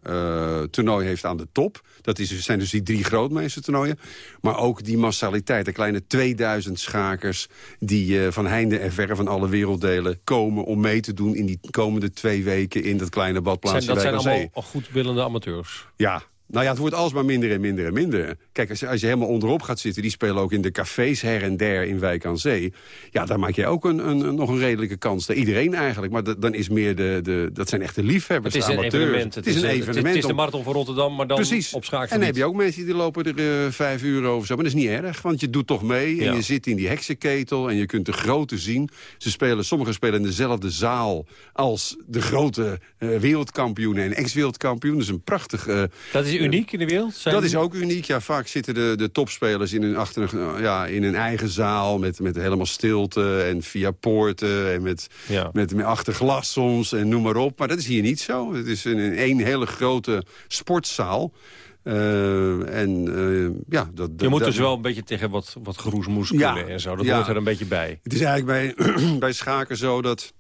toernooi heeft aan de top... dat is, zijn dus die drie grootmeestertoernooien... maar ook die massaliteit, de kleine 2000 schakers... die van heinde en verre van alle werelddelen komen om mee te doen... in die komende twee weken in dat kleine Zijn, badplaatsje dat zijn aan Zee. allemaal goedwillende amateurs. Ja, nou ja, het wordt alsmaar minder en minder en minder. Kijk, als je, als je helemaal onderop gaat zitten... die spelen ook in de cafés her en der in Wijk aan Zee... ja, dan maak je ook een, een, nog een redelijke kans. Iedereen eigenlijk, maar dat- dan is meer de, de... dat zijn echte liefhebbers, Het is een evenement. Het is een evenement. Het is de marathon van Rotterdam, maar dan Precies. op schaakgebied. En dan heb je ook mensen die lopen er eh, vijf uur over zo. Maar dat is niet erg, want je doet toch mee. En Ja. je zit in die heksenketel en je kunt de grote zien. Ze spelen, sommigen spelen in dezelfde zaal als de grote eh, wereldkampioenen en ex-wereldkampioen. Dus een prachtig... eh, Dat is uniek in de wereld? Zijn dat is ook uniek. Ja, vaak zitten de, de topspelers in hun, achter, een- ja, in hun eigen zaal... Met, met helemaal stilte en via poorten en met, Ja. met, met achter glas soms en noem maar op. Maar dat is hier niet zo. Het is een, een één hele grote sportzaal. Eh, en eh, ja, dat, Je moet dat- dus wel een beetje tegen wat, wat geroesmoes Ja, kunnen en zo. Dat ja. hoort er een beetje bij. Het is eigenlijk bij, *clears throat* bij schaken zo dat...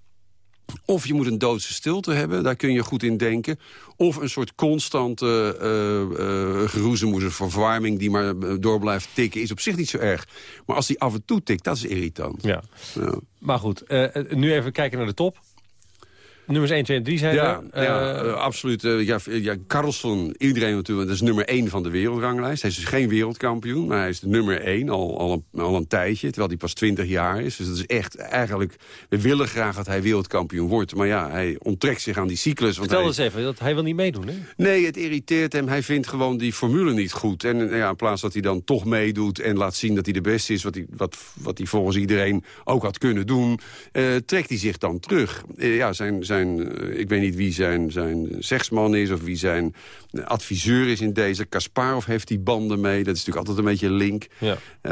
Of je moet een doodse stilte hebben, daar kun je goed in denken. Of een soort constante uh, uh, geroezemoes verwarming... die maar door blijft tikken, is op zich niet zo erg. Maar als die af en toe tikt, dat is irritant. Ja. Ja. Maar goed, nu even kijken naar de top. Nummers 1, 2 en 3 zijn Ja, er. ja, Eh, eh, absoluut. eh, ja, ja, Carlson, iedereen natuurlijk, dat is nummer 1 van de wereldranglijst. Hij is dus geen wereldkampioen, maar hij is de nummer 1 al, al, een, al een tijdje. Terwijl hij pas 20 jaar is. Dus dat is echt eigenlijk... We willen graag dat hij wereldkampioen wordt. Maar ja, hij onttrekt zich aan die cyclus. Want Vertel hij, eens even, dat hij wil niet meedoen, hè? Nee, het irriteert hem. Hij vindt gewoon die formule niet goed. En ja, in plaats dat hij dan toch meedoet en laat zien dat hij de beste is... wat hij, wat, wat hij volgens iedereen ook had kunnen doen... trekt hij zich dan terug. Ja, zijn, zijn, eh, ik weet niet wie zijn, zijn zegsman is of wie zijn adviseur is in deze. Kasparov heeft die banden mee. Dat is natuurlijk altijd een beetje een link. Ja. Eh,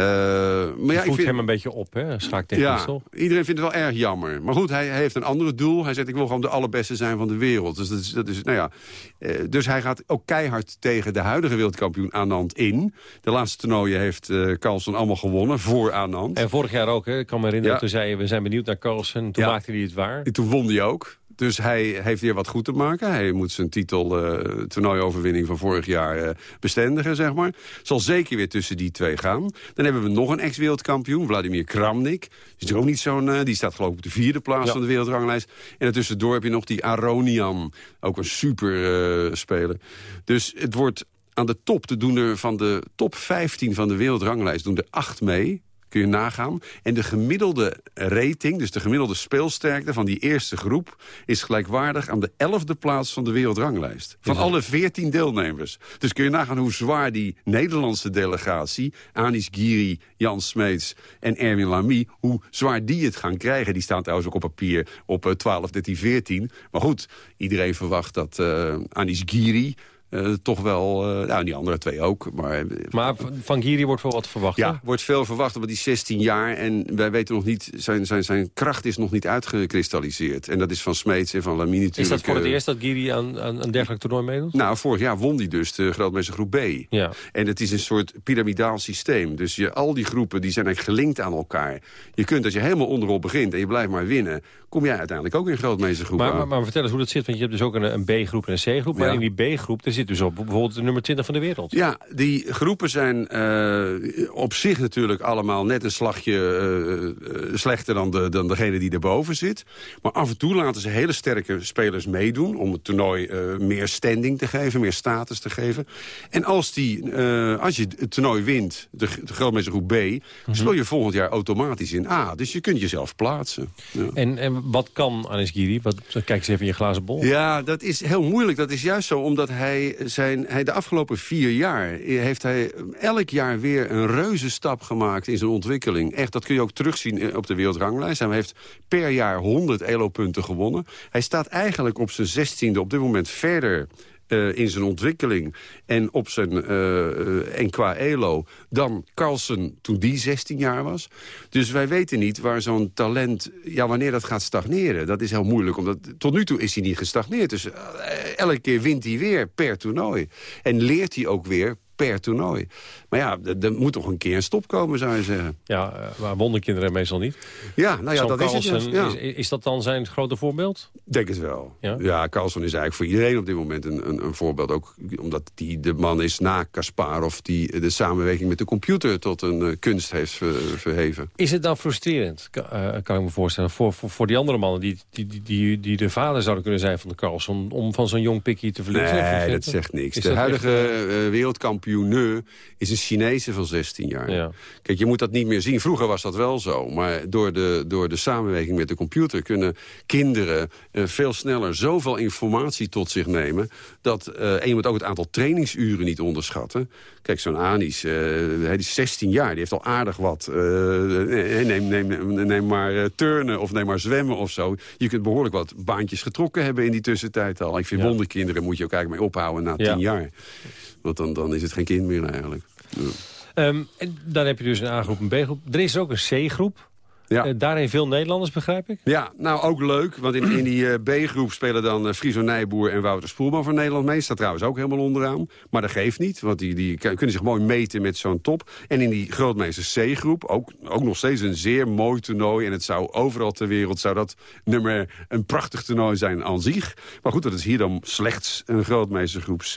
maar ja, ik vind, hem een beetje op, hè? Schaaktechnisch, ja, toch? iedereen vindt het wel erg jammer. Maar goed, hij, hij heeft een ander doel. Hij zegt, ik wil gewoon de allerbeste zijn van de wereld. Dus, dat is, dat is, nou ja, eh, dus hij gaat ook keihard tegen de huidige wereldkampioen Anand in. De laatste toernooien heeft eh Carlsen allemaal gewonnen voor Anand. En vorig jaar ook, hè? Ik kan me herinneren, Ja. toen zei je, we zijn benieuwd naar Carlsen. Toen Ja. maakte hij het waar. En toen won hij ook. Dus hij heeft weer wat goed te maken. Hij moet zijn titel uh, toernooioverwinning van vorig jaar uh, bestendigen, zeg maar. Zal zeker weer tussen die twee gaan. Dan hebben we nog een ex-wereldkampioen, Vladimir Kramnik. Is natuurlijk ook niet zo'n... Uh, die staat geloof ik op de vierde plaats Ja. van de wereldranglijst. En ertussendoor heb je nog die Aronian. Ook een super uh, speler. Dus het wordt aan de top, de doen er van de top 15 van de wereldranglijst... doen er acht mee kun je nagaan. En de gemiddelde rating, dus de gemiddelde speelsterkte van die eerste groep... is gelijkwaardig aan de elfde plaats van de wereldranglijst. Van Ja. alle veertien deelnemers. Dus kun je nagaan hoe zwaar die Nederlandse delegatie... Anis Giri, Jan Smeets en Erwin Lamy... hoe zwaar die het gaan krijgen. Die staan trouwens ook op papier op eh, 12, 13, 14. Maar goed, iedereen verwacht dat eh Anis Giri eh, toch wel... eh, nou, die andere twee ook, maar... Maar van Giri wordt wel wat verwacht, hè? Ja, wordt veel verwacht, maar die 16 jaar. En wij weten nog niet, zijn, zijn, zijn kracht is nog niet uitgekristalliseerd. En dat is van Smeets en van Lamine natuurlijk. Is dat voor het eh, eerst dat Giri aan, aan een dergelijk toernooi meedoet? nou, vorig jaar won hij dus de groep B. Ja. En het is een soort piramidaal systeem. Dus je, al die groepen die zijn eigenlijk gelinkt aan elkaar. Je kunt, als je helemaal onderop begint en je blijft maar winnen... kom jij uiteindelijk ook in grootmeestergroep Maar, aan. maar, maar vertel eens hoe dat zit, want je hebt dus ook een, een B-groep en een C-groep. Maar Ja. in die B-groep, zit dus op bijvoorbeeld de nummer 20 van de wereld. Ja, die groepen zijn eh, op zich natuurlijk allemaal net een slagje eh, eh, slechter dan, de, dan degene die erboven zit. Maar af en toe laten ze hele sterke spelers meedoen... om het toernooi meer standing te geven, meer status te geven. En als, die, als je het toernooi wint, de, de grootmeestergroep B... speel je volgend jaar automatisch in A. Dus je kunt jezelf plaatsen. Ja. En, en wat kan Anis Giri? Wat, kijk eens even in je glazen bol. Ja, dat is heel moeilijk. Dat is juist zo, omdat hij, zijn, hij de afgelopen vier jaar... heeft hij elk jaar weer een reuze stap gemaakt in zijn ontwikkeling. Echt, dat kun je ook terugzien eh, op de wereldranglijst. Hij heeft per jaar 100 elo-punten gewonnen. Hij staat eigenlijk op zijn zestiende op dit moment verder... eh, in zijn ontwikkeling en op zijn eh, eh, en qua elo dan Carlsen toen die 16 jaar was. Dus wij weten niet waar zo'n talent, ja, wanneer dat gaat stagneren. Dat is heel moeilijk, omdat tot nu toe is hij niet gestagneerd. Dus elke keer wint hij weer per toernooi. En leert hij ook weer per toernooi. Maar ja, er- moet toch een keer een stop komen, zou je zeggen. Ja, eh, maar wonderkinderen meestal niet. Ja, nou ja, dat is het Carlsen, ja. is, is dat dan zijn grote voorbeeld? Denk het wel. Ja? Ja, Carlson is eigenlijk voor iedereen op dit moment een, een, een voorbeeld. Ook omdat die de man is na Kasparov... die de samenwerking met de computer tot een eh, kunst heeft ver- verheven. Is het dan frustrerend, eh, kan ik me voorstellen, voor, voor, voor die andere mannen... Die, die, die, die, die de vader zouden kunnen zijn van de Carlson... om van zo'n jong pikkie te verliezen? Nee, dat zegt niks. Is de huidige echt, wereldkampioen is een Chinese van 16 jaar. Ja. Kijk, je moet dat niet meer zien. Vroeger was dat wel zo. Maar door de, door de samenwerking met de computer... kunnen kinderen eh, veel sneller zoveel informatie tot zich nemen... dat, eh, en je moet ook het aantal trainingsuren niet onderschatten. Kijk, zo'n Anis, eh, hij is 16 jaar, die heeft al aardig wat. neem, neem, neem, maar turnen of neem maar zwemmen of zo. Je kunt behoorlijk wat baantjes getrokken hebben in die tussentijd al. Ik vind Ja. wonderkinderen moet je ook eigenlijk mee ophouden na Ja. 10 jaar. Want dan, dan is het geen kind meer eigenlijk. Ehm, en dan heb je dus een A-groep en B-groep. Er is ook een C-groep. Ja. Eh, daarin veel Nederlanders, begrijp ik? Ja, nou ook leuk, want in, in die eh, B-groep spelen dan eh, Friso Nijboer en Wouter Spoelman van Nederland mee. Staat trouwens ook helemaal onderaan. Maar dat geeft niet, want die, die kunnen zich mooi meten met zo'n top. En in die grootmeester C-groep, ook, ook nog steeds een zeer mooi toernooi. En het zou overal ter wereld zou dat nummer een prachtig toernooi zijn aan zich. Maar goed, dat is hier dan slechts een grootmeestergroep C.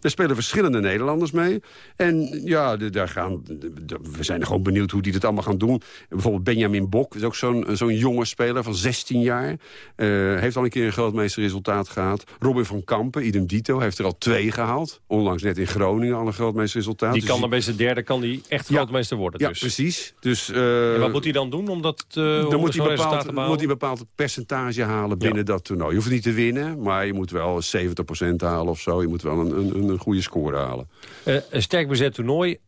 Daar spelen verschillende Nederlanders mee. En ja, de- daar gaan, de- de- we zijn gewoon benieuwd hoe die dat allemaal gaan doen. Bijvoorbeeld Benjamin Bok is ook zo'n zo'n jonge speler van 16 jaar. Eh, heeft al een keer een grootmeesterresultaat gehad. Robin van Kampen, idem dito, heeft er al twee gehaald. Onlangs net in Groningen al een grootmeesterresultaat. Die Dus kan dan bij zijn derde kan die echt grootmeester worden. Ja, dus. precies. Dus, eh, En wat moet hij dan doen om dat uh, dan moet hij, bepaald, moet hij een bepaald percentage halen binnen dat toernooi. Je hoeft niet te winnen, maar je moet wel 70% halen of zo. Je moet wel een, een, een goede score halen. Eh, een sterk bezet toernooi,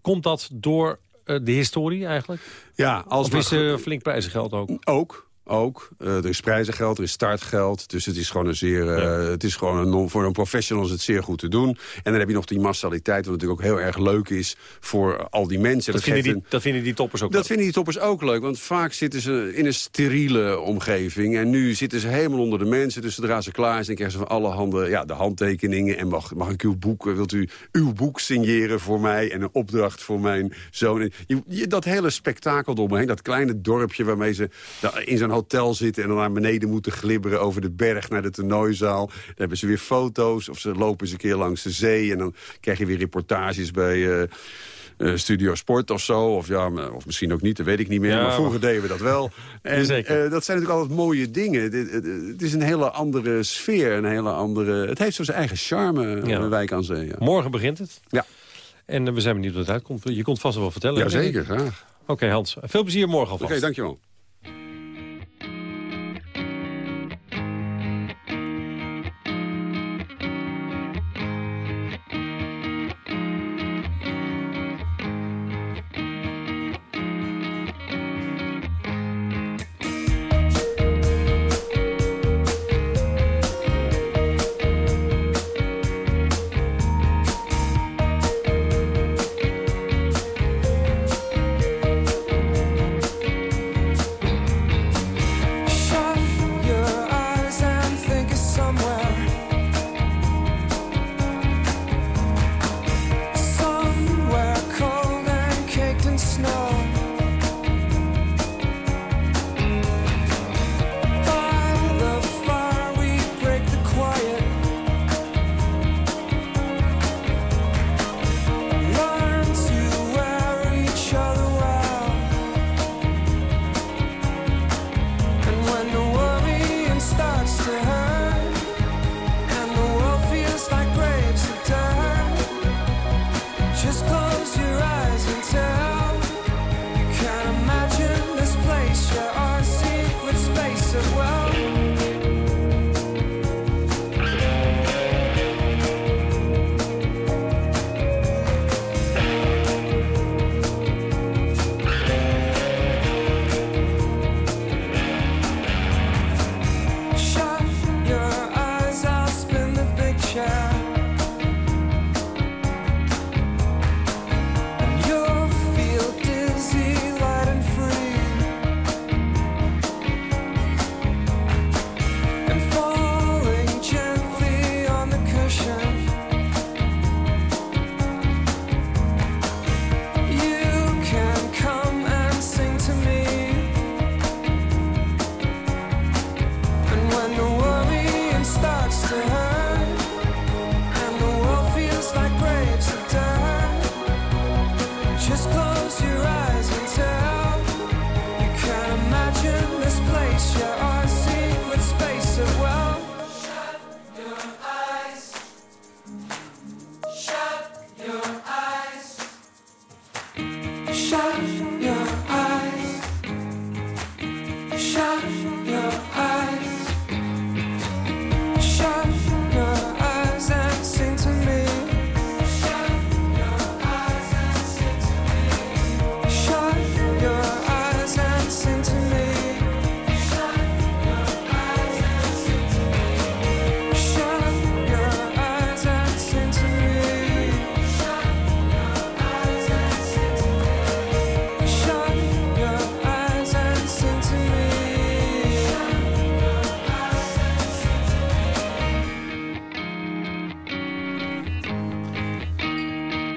komt dat door eh, de historie eigenlijk? Ja, als of is er flink prijzengeld ook? Ook. Ook. Eh, er is prijzengeld, er is startgeld. Dus het is gewoon een zeer. eh, Het is gewoon een, non- voor een professional is het zeer goed te doen. En dan heb je nog die massaliteit, wat natuurlijk ook heel erg leuk is voor al die mensen. Dat, vinden die, een- dat vinden die toppers ook dat vinden die toppers ook leuk, want vaak zitten ze in een steriele omgeving. En nu zitten ze helemaal onder de mensen, dus zodra ze klaar zijn... krijgen ze van alle handen ja, de handtekeningen. En mag, mag ik uw boek, wilt u uw boek signeren voor mij... en een opdracht voor mijn zoon. Je, je- dat hele spektakel eromheen, dat kleine dorpje... waarmee ze in zo'n hotel zitten en dan naar beneden moeten glibberen... over de berg naar de toernooizaal. Dan hebben ze weer foto's of ze lopen eens een keer langs de zee... en dan krijg je weer reportages bij... eh, eh, Studio Sport of zo. Of, ja, of misschien ook niet, dat weet ik niet meer. Ja, maar vroeger maar- deden we dat wel. *laughs* En Zeker. eh, dat zijn natuurlijk altijd mooie dingen. Het, is een hele andere sfeer. Een hele andere, het heeft zo zijn eigen charme, Ja. een wijk aan zee. Ja. Morgen begint het. Ja. En we zijn benieuwd wat het uitkomt. Je komt vast wel vertellen. Jazeker, graag. Oké Hans, veel plezier morgen Oké, alvast. dankjewel.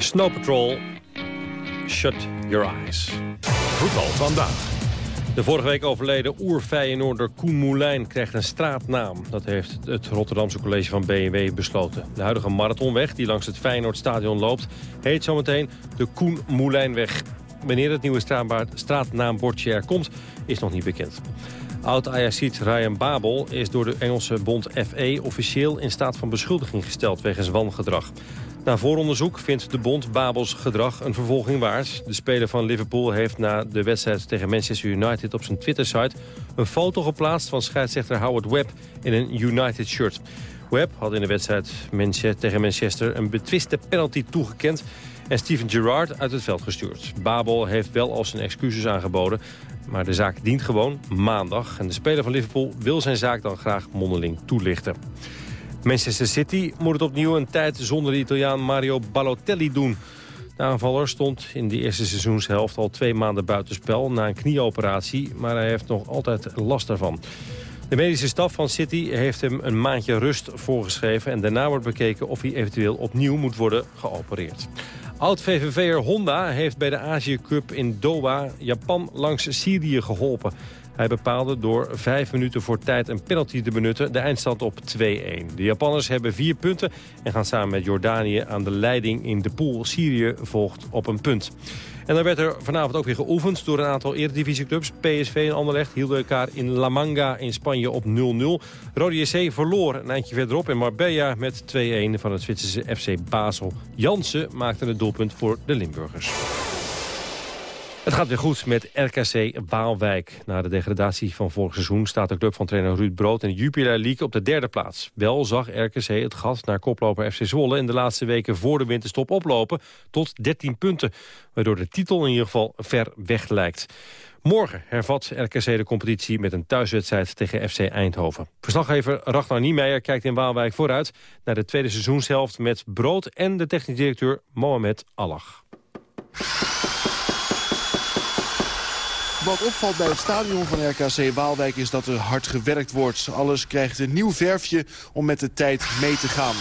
Snow Patrol, Shut Your Eyes. Voetbal vandaag. De vorige week overleden oer-Feyenoorder Koen Moulijn krijgt een straatnaam. Dat heeft het Rotterdamse college van BMW besloten. De huidige marathonweg die langs het Feyenoordstadion loopt... heet zometeen de Koen Moulijnweg. Wanneer het nieuwe straatnaambordje er komt, is nog niet bekend. Oud-Ajaxiet Ryan Babel is door de Engelse bond FE officieel in staat van beschuldiging gesteld wegens wangedrag. Na vooronderzoek vindt de bond Babels gedrag een vervolging waard. De speler van Liverpool heeft na de wedstrijd tegen Manchester United op zijn Twitter-site een foto geplaatst van scheidsrechter Howard Webb in een United shirt. Webb had in de wedstrijd tegen Manchester een betwiste penalty toegekend en Steven Gerrard uit het veld gestuurd. Babel heeft wel al zijn excuses aangeboden, maar de zaak dient gewoon maandag. En de speler van Liverpool wil zijn zaak dan graag mondeling toelichten. Manchester City moet het opnieuw een tijd zonder de Italiaan Mario Balotelli doen. De aanvaller stond in de eerste seizoenshelft al twee maanden buitenspel na een knieoperatie, maar hij heeft nog altijd last daarvan. De medische staf van City heeft hem een maandje rust voorgeschreven... en daarna wordt bekeken of hij eventueel opnieuw moet worden geopereerd. Oud-VVV'er Honda heeft bij de Azië Cup in Doha Japan langs Syrië geholpen. Hij bepaalde door vijf minuten voor tijd een penalty te benutten de eindstand op 2-1. De Japanners hebben vier punten en gaan samen met Jordanië aan de leiding in de pool. Syrië volgt op een punt. En dan werd er vanavond ook weer geoefend door een aantal eredivisieclubs. PSV en Anderlecht hielden elkaar in La Manga in Spanje op 0-0. Rode JC verloor een eindje verderop in Marbella met 2-1 van het Zwitserse FC Basel. Jansen maakte het doelpunt voor de Limburgers. Het gaat weer goed met RKC Waalwijk. Na de degradatie van vorig seizoen staat de club van trainer Ruud Brood... in de Jupiler League op de derde plaats. Wel zag RKC het gat naar koploper FC Zwolle... in de laatste weken voor de winterstop oplopen tot 13 punten. Waardoor de titel in ieder geval ver weg lijkt. Morgen hervat RKC de competitie met een thuiswedstrijd tegen FC Eindhoven. Verslaggever Ragnar Niemeyer kijkt in Waalwijk vooruit... naar de tweede seizoenshelft met Brood en de technisch directeur Mohamed Allah. Wat opvalt bij het stadion van RKC Waalwijk is dat er hard gewerkt wordt. Alles krijgt een nieuw verfje om met de tijd mee te gaan.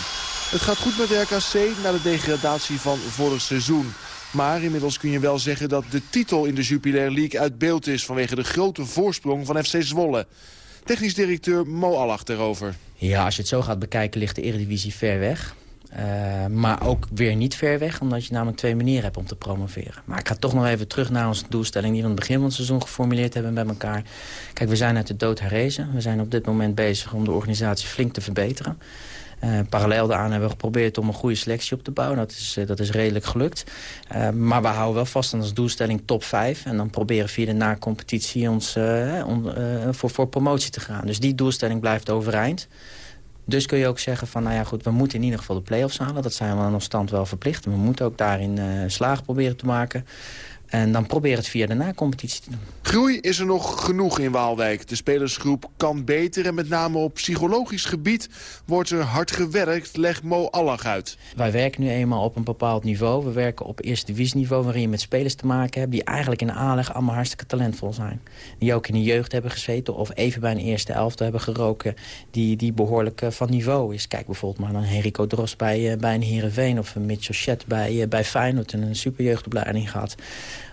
Het gaat goed met RKC na de degradatie van vorig seizoen. Maar inmiddels kun je wel zeggen dat de titel in de Jupiler League uit beeld is... vanwege de grote voorsprong van FC Zwolle. Technisch directeur Mo Allach daarover. Ja, als je het zo gaat bekijken ligt de Eredivisie ver weg. Uh, maar ook weer niet ver weg, omdat je namelijk twee manieren hebt om te promoveren. Maar ik ga toch nog even terug naar onze doelstelling die we aan het begin van het seizoen geformuleerd hebben met elkaar. Kijk, we zijn uit de dood herrezen. We zijn op dit moment bezig om de organisatie flink te verbeteren. Uh, parallel daaraan hebben we geprobeerd om een goede selectie op te bouwen. Dat is, uh, dat is redelijk gelukt. Maar we houden wel vast aan als doelstelling top 5. En dan proberen via de na-competitie ons on, voor, voor promotie te gaan. Dus die doelstelling blijft overeind. Dus kun je ook zeggen van, nou ja goed, we moeten in ieder geval de play-offs halen. Dat zijn we aan ons stand wel verplicht. We moeten ook daarin uh, slagen proberen te maken. En dan probeer het via de na-competitie te doen. Groei is er nog genoeg in Waalwijk. De spelersgroep kan beter en met name op psychologisch gebied wordt er hard gewerkt, legt Mo Allag uit. Wij werken nu eenmaal op een bepaald niveau. We werken op eerste divisieniveau waarin je met spelers te maken hebt... die eigenlijk in de aanleg allemaal hartstikke talentvol zijn. Die ook in de jeugd hebben gezeten of even bij een eerste elfte hebben geroken... die, die behoorlijk eh, van niveau is. Kijk bijvoorbeeld maar naar Henrico Drost bij, eh, bij een Heerenveen... of een Mitchell Chet bij, eh, bij Feyenoord en een superjeugdopleiding gehad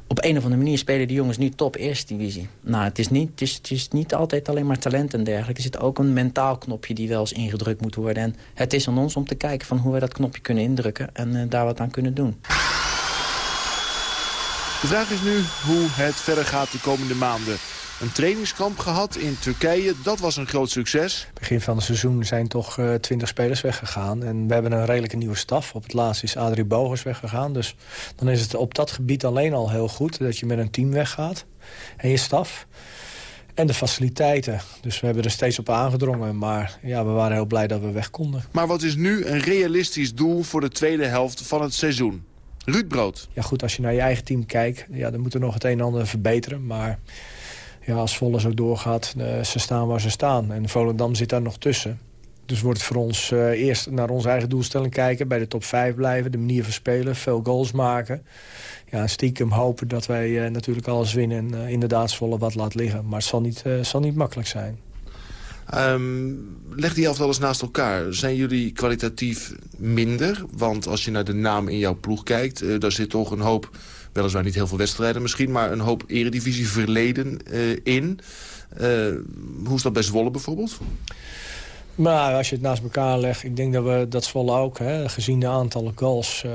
op een of andere manier spelen die jongens nu top eerste divisie. Nou, het is, niet, het, is, het is niet altijd alleen maar talent en dergelijke. Er zit ook een mentaal knopje die wel eens ingedrukt moet worden. En het is aan ons om te kijken van hoe we dat knopje kunnen indrukken... en uh, daar wat aan kunnen doen. De vraag is nu hoe het verder gaat de komende maanden. Een trainingskamp gehad in Turkije, dat was een groot succes. Begin van het seizoen zijn toch uh, 20 spelers weggegaan. En we hebben een redelijke nieuwe staf. Op het laatst is Adrie Bogers weggegaan. Dus dan is het op dat gebied alleen al heel goed... dat je met een team weggaat en je staf. En de faciliteiten. Dus we hebben er steeds op aangedrongen. Maar ja, we waren heel blij dat we weg konden. Maar wat is nu een realistisch doel voor de tweede helft van het seizoen? Ruud Brood. Ja goed, als je naar je eigen team kijkt... Ja, dan moet er nog het een en ander verbeteren. Maar ja, als Volle zo doorgaat, uh, ze staan waar ze staan. En Volendam zit daar nog tussen. Dus wordt het voor ons uh, eerst naar onze eigen doelstelling kijken... bij de top 5 blijven, de manier van spelen, veel goals maken. Ja, stiekem hopen dat wij uh, natuurlijk alles winnen... en inderdaad Volle wat laat liggen. Maar het zal niet, zal niet makkelijk zijn. Um, leg die elftal eens naast elkaar. Zijn jullie kwalitatief minder? Want als je naar de naam in jouw ploeg kijkt... Daar zit toch een hoop, weliswaar niet heel veel wedstrijden misschien... maar een hoop eredivisie verleden uh, in. Uh, hoe is dat bij Zwolle bijvoorbeeld? Maar als je het naast elkaar legt... ik denk dat we dat Zwolle ook, hè, gezien de aantallen goals,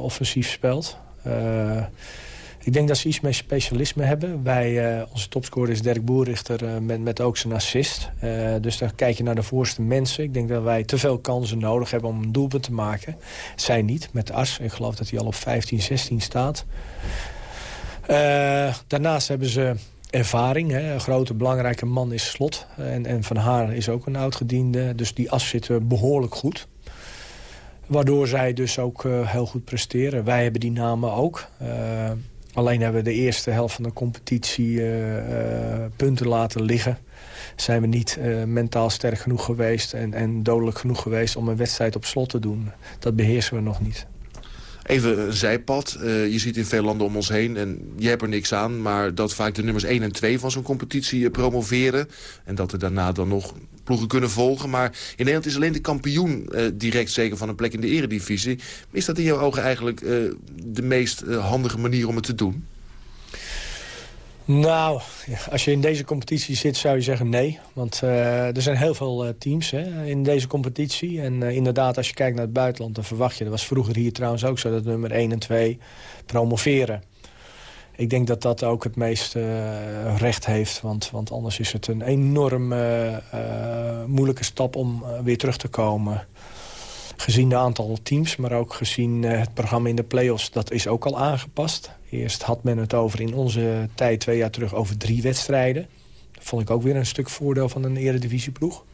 offensief speelt... Ik denk dat ze iets meer specialisme hebben. Wij, uh, onze topscorer is Dirk Boerrichter uh, met, met ook zijn assist. Uh, dus dan kijk je naar de voorste mensen. Ik denk dat wij te veel kansen nodig hebben om een doelpunt te maken. Zij niet, met As. Ik geloof dat hij al op 15, 16 staat. daarnaast hebben ze ervaring. Hè. Een grote belangrijke man is Slot. En, en Van Haar is ook een oud-gediende. Dus die As zit behoorlijk goed. Waardoor zij dus ook heel goed presteren. Wij hebben die namen ook. Alleen hebben we de eerste helft van de competitie uh, uh, punten laten liggen. Zijn we niet uh, mentaal sterk genoeg geweest en, en dodelijk genoeg geweest om een wedstrijd op slot te doen. Dat beheersen we nog niet. Even een zijpad. Je ziet in veel landen om ons heen, en je hebt er niks aan... maar dat vaak de nummers 1 en 2 van zo'n competitie promoveren. En dat er daarna dan nog ploegen kunnen volgen. Maar in Nederland is alleen de kampioen uh, direct zeker van een plek in de eredivisie. Is dat in jouw ogen eigenlijk de meest handige manier om het te doen? Nou, als je in deze competitie zit zou je zeggen nee. Want er zijn heel veel teams hè, in deze competitie. En inderdaad, als je kijkt naar het buitenland, dan verwacht je... dat was vroeger hier trouwens ook zo, dat nummer 1 en 2 promoveren. Ik denk dat dat ook het meeste recht heeft. Want, want anders is het een enorm moeilijke stap om weer terug te komen gezien de aantal teams, maar ook gezien het programma in de play-offs... dat is ook al aangepast. Eerst had men het over in onze tijd twee jaar terug over drie wedstrijden. Vond ik ook weer een stuk voordeel van een eredivisieploeg.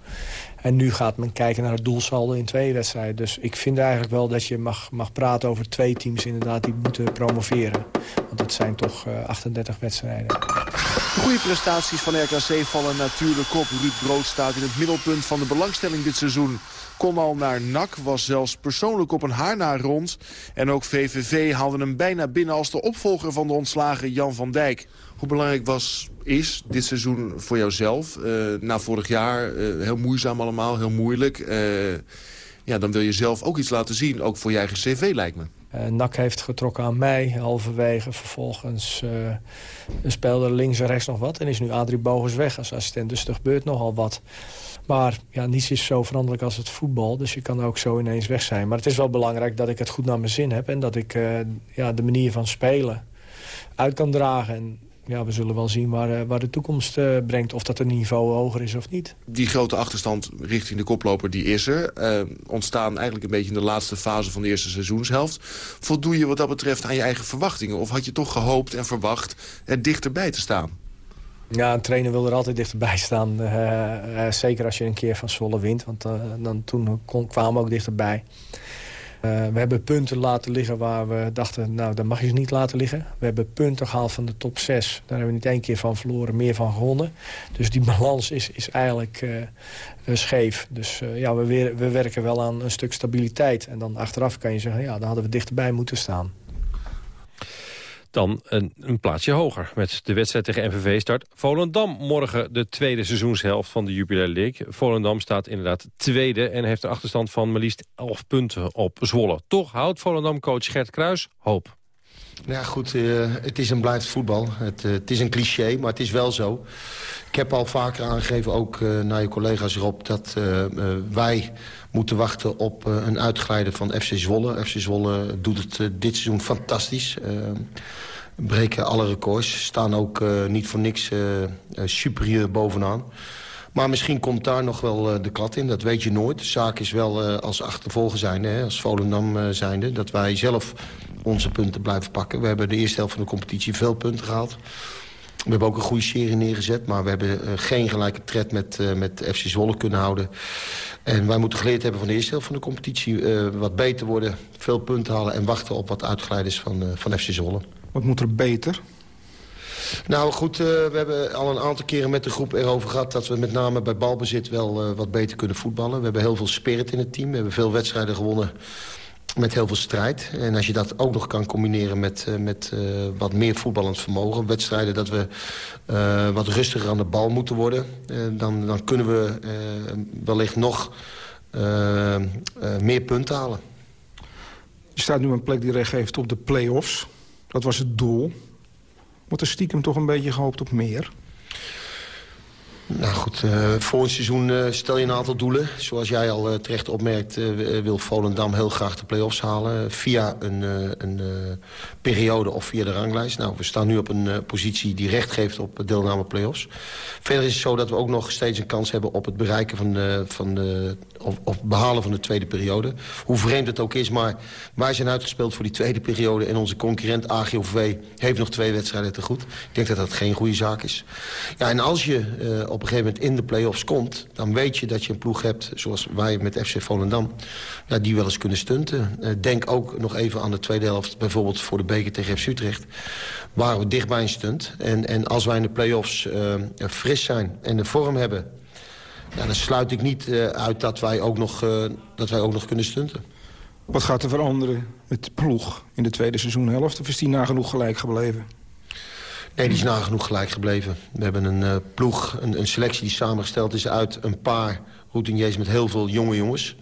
En nu gaat men kijken naar het doelsaldo in twee wedstrijden. Dus ik vind eigenlijk wel dat je mag, mag praten over twee teams inderdaad die moeten promoveren. Want dat zijn toch uh, 38 wedstrijden. De goede prestaties van RKC vallen natuurlijk op. Ruud Brood staat in het middelpunt van de belangstelling dit seizoen kon al naar NAC, was zelfs persoonlijk op een haar na rond. En ook VVV haalde hem bijna binnen als de opvolger van de ontslagen Jan van Dijk. Hoe belangrijk was, is dit seizoen voor jouzelf? Uh, na vorig jaar uh, heel moeizaam allemaal, heel moeilijk. Uh, ja, dan wil je zelf ook iets laten zien, ook voor je eigen cv lijkt me. Uh, NAC heeft getrokken aan mij, halverwege. Vervolgens uh, speelde links en rechts nog wat. En is nu Adrie Bogus weg als assistent. Dus er gebeurt nogal wat. Maar ja, niets is zo veranderlijk als het voetbal. Dus je kan ook zo ineens weg zijn. Maar het is wel belangrijk dat ik het goed naar mijn zin heb. En dat ik ja, de manier van spelen uit kan dragen. En ja, we zullen wel zien waar, waar de toekomst uh, brengt. Of dat een niveau hoger is of niet. Die grote achterstand richting de koploper, die is er. Uh, ontstaan eigenlijk een beetje in de laatste fase van de eerste seizoenshelft. Voldoe je wat dat betreft aan je eigen verwachtingen? Of had je toch gehoopt en verwacht er dichterbij te staan? Ja, een trainer wil er altijd dichterbij staan. Uh, zeker als je een keer van Zwolle wint. Want dan, toen kon, kwamen we ook dichterbij. Eh, we hebben punten laten liggen waar we dachten, nou, dat mag je ze niet laten liggen. We hebben punten gehaald van de top 6. Daar hebben we niet één keer van verloren, meer van gewonnen. Dus die balans is, is eigenlijk eh, eh, scheef. Dus ja, we, we werken wel aan een stuk stabiliteit. En dan achteraf kan je zeggen, ja, daar hadden we dichterbij moeten staan. Dan een, een plaatsje hoger met de wedstrijd tegen MVV start Volendam morgen de tweede seizoenshelft van de Jupiler League. Volendam staat inderdaad tweede en heeft een achterstand van maar liefst 11 punten op Zwolle. Toch houdt Volendam-coach Gert Kruis hoop. Ja, goed, eh, het is en blijft voetbal. Het, eh, het is een cliché, maar het is wel zo. Ik heb al vaker aangegeven, ook eh, naar je collega's Rob... dat wij moeten wachten op een uitglijden van FC Zwolle. FC Zwolle doet het dit seizoen fantastisch. Breken alle records. Staan ook niet voor niks superieur bovenaan. Maar misschien komt daar nog wel eh, de klad in. Dat weet je nooit. De zaak is wel eh, als achtervolger zijnde, als Volendam eh, zijnde... dat wij zelf onze punten blijven pakken. We hebben de eerste helft van de competitie veel punten gehaald. We hebben ook een goede serie neergezet. Maar we hebben geen gelijke tred met, met FC Zwolle kunnen houden. En wij moeten geleerd hebben van de eerste helft van de competitie. wat beter worden, veel punten halen... en wachten op wat uitgeleiders van, van FC Zwolle. Wat moet er beter? Nou goed, eh, we hebben al een aantal keren met de groep erover gehad... dat we met name bij balbezit wel eh, wat beter kunnen voetballen. We hebben heel veel spirit in het team. We hebben veel wedstrijden gewonnen met heel veel strijd. En als je dat ook nog kan combineren met, eh, met wat meer voetballend vermogen... wedstrijden dat we wat rustiger aan de bal moeten worden... dan, dan kunnen we wellicht nog meer punten halen. Je staat nu een plek die recht heeft op de play-offs. Dat was het doel. Wordt er stiekem toch een beetje gehoopt op meer? Nou goed, eh, voor seizoen eh, stel je een aantal doelen. Zoals jij al eh, terecht opmerkt, wil Volendam heel graag de play-offs halen... via een, een periode of via de ranglijst. Nou, we staan nu op een positie die recht geeft op deelname play-offs. Verder is het zo dat we ook nog steeds een kans hebben... op het bereiken van de, van of, of behalen van de tweede periode. Hoe vreemd het ook is, maar wij zijn uitgespeeld voor die tweede periode... en onze concurrent AGOV heeft nog twee wedstrijden te goed. Ik denk dat dat geen goede zaak is. Ja, en als je op een gegeven moment in de play-offs komt... dan weet je dat je een ploeg hebt, zoals wij met FC Volendam... Ja, die wel eens kunnen stunten. Eh, denk ook nog even aan de tweede helft, bijvoorbeeld voor de beker tegen FC Utrecht... waren we dichtbij een stunt. En, en als wij in de play-offs eh, fris zijn en de vorm hebben... Dan sluit ik niet eh, uit dat wij, ook nog, dat wij ook nog kunnen stunten. Wat gaat er veranderen met de ploeg in de tweede seizoenhelft? Of is die nagenoeg gelijk gebleven? Nee, die is nagenoeg gelijk gebleven. We hebben een eh, ploeg, een, een selectie die samengesteld is uit een paar routiniers met heel veel jonge jongens.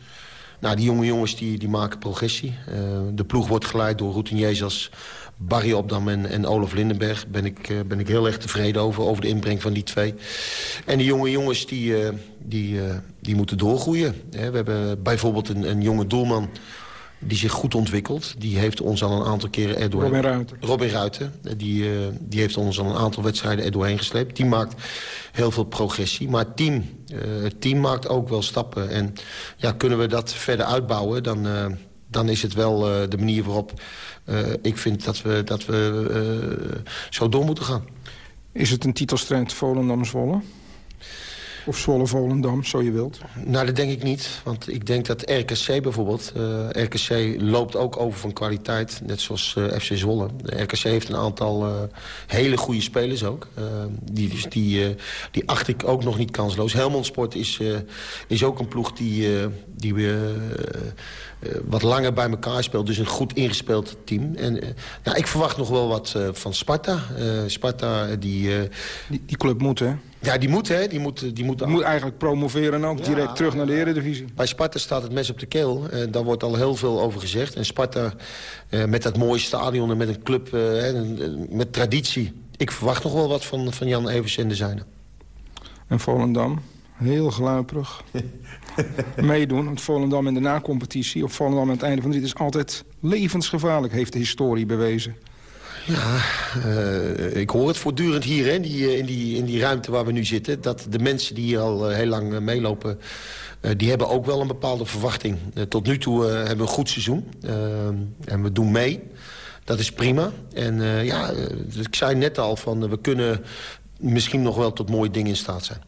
Nou, die jonge jongens die, die maken progressie. Eh, de ploeg wordt geleid door routiniers als Barry Opdam en, en Olaf Lindenberg. Ben ik, eh, ben ik heel erg tevreden over, over de inbreng van die twee. En die jonge jongens die, die, die moeten doorgroeien. We hebben bijvoorbeeld een, een jonge doelman die zich goed ontwikkelt. Die heeft ons al een aantal keren erdoor... Robin Ruiter. Robin Ruiter. Die, eh, die heeft ons al een aantal wedstrijden er doorheen gesleept. Die maakt heel veel progressie. Maar het team, eh, het team maakt ook wel stappen. En ja, kunnen we dat verder uitbouwen... dan, eh, dan is het wel eh, de manier waarop eh, ik vind dat we, dat we eh, zo door moeten gaan. Is het een titelstrijd Volendam-Zwolle? Of Zwolle-Volendam, zo je wilt? Nou, dat denk ik niet. Want ik denk dat RKC bijvoorbeeld... eh, RKC loopt ook over van kwaliteit, net zoals eh, FC Zwolle. De RKC heeft een aantal eh, hele goede spelers ook. Eh, die, dus die, eh, die acht ik ook nog niet kansloos. Helmond Sport is, eh, is ook een ploeg die, eh, die eh, eh, wat langer bij elkaar speelt. Dus een goed ingespeeld team. En, eh, nou, ik verwacht nog wel wat eh, van Sparta. Eh, Sparta, eh, die, eh, Die, die club moet, hè? ja, die moet, hè. Die moet, die moet, Die moet eigenlijk promoveren en ook direct terug naar de Eredivisie. bij Sparta staat het mes op de keel. Eh, daar wordt al heel veel over gezegd. En Sparta eh, met dat mooie stadion en met een club eh, met traditie. Ik verwacht nog wel wat van, van Jan Evers en de zijne. En Volendam, heel gluiperig. *laughs* Meedoen, want Volendam in de nacompetitie... of Volendam aan het einde van de rit is altijd levensgevaarlijk... heeft de historie bewezen. Ja, eh, ik hoor het voortdurend hier hè, die, eh, in, die, in die ruimte waar we nu zitten... dat de mensen die hier al eh, heel lang meelopen... eh, die hebben ook wel een bepaalde verwachting. Tot nu toe hebben we een goed seizoen. En we doen mee. Dat is prima. En eh, ja, ik zei net al, van, we kunnen misschien nog wel tot mooie dingen in staat zijn.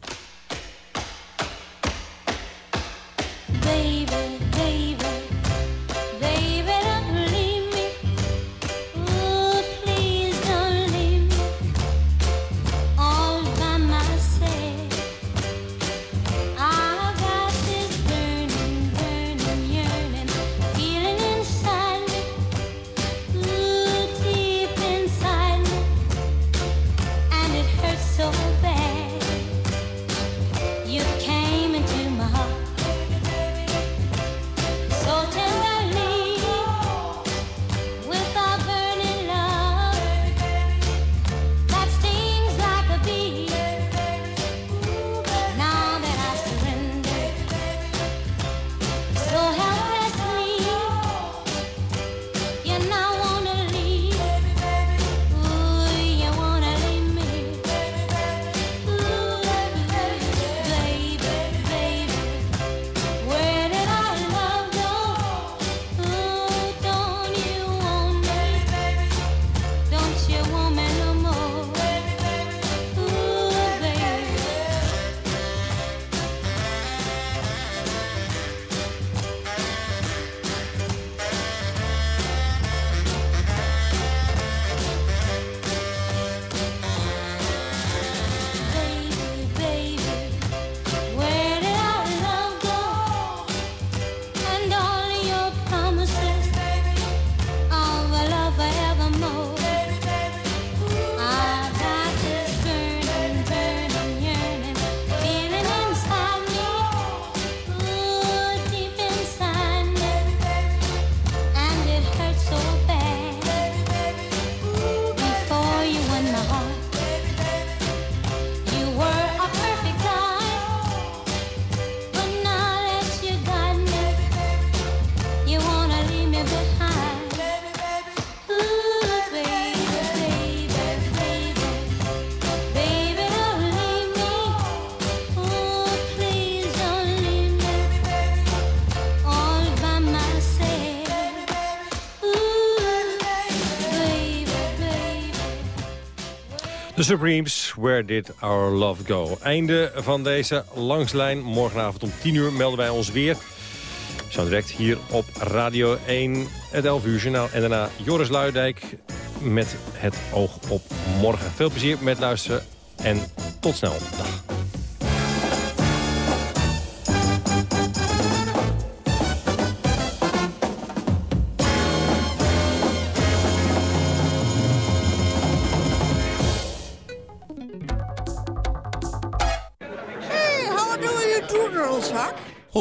The Supremes, Where Did Our Love Go? Einde van deze langslijn. Morgenavond om 10 uur melden wij ons weer. Zo direct hier op Radio 1, het 11 uur journaal. En daarna Joris Luidijk met het oog op morgen. Veel plezier met luisteren en tot snel. Dag.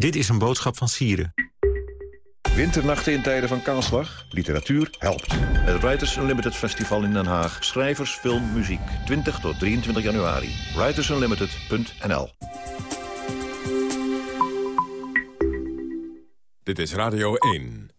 Dit is een boodschap van Sieren. Winternachten in tijden van kaalslag? Literatuur helpt. Het Writers Unlimited Festival in Den Haag. Schrijvers, film, muziek. 20 tot 23 januari. Writersunlimited.nl Dit is Radio 1.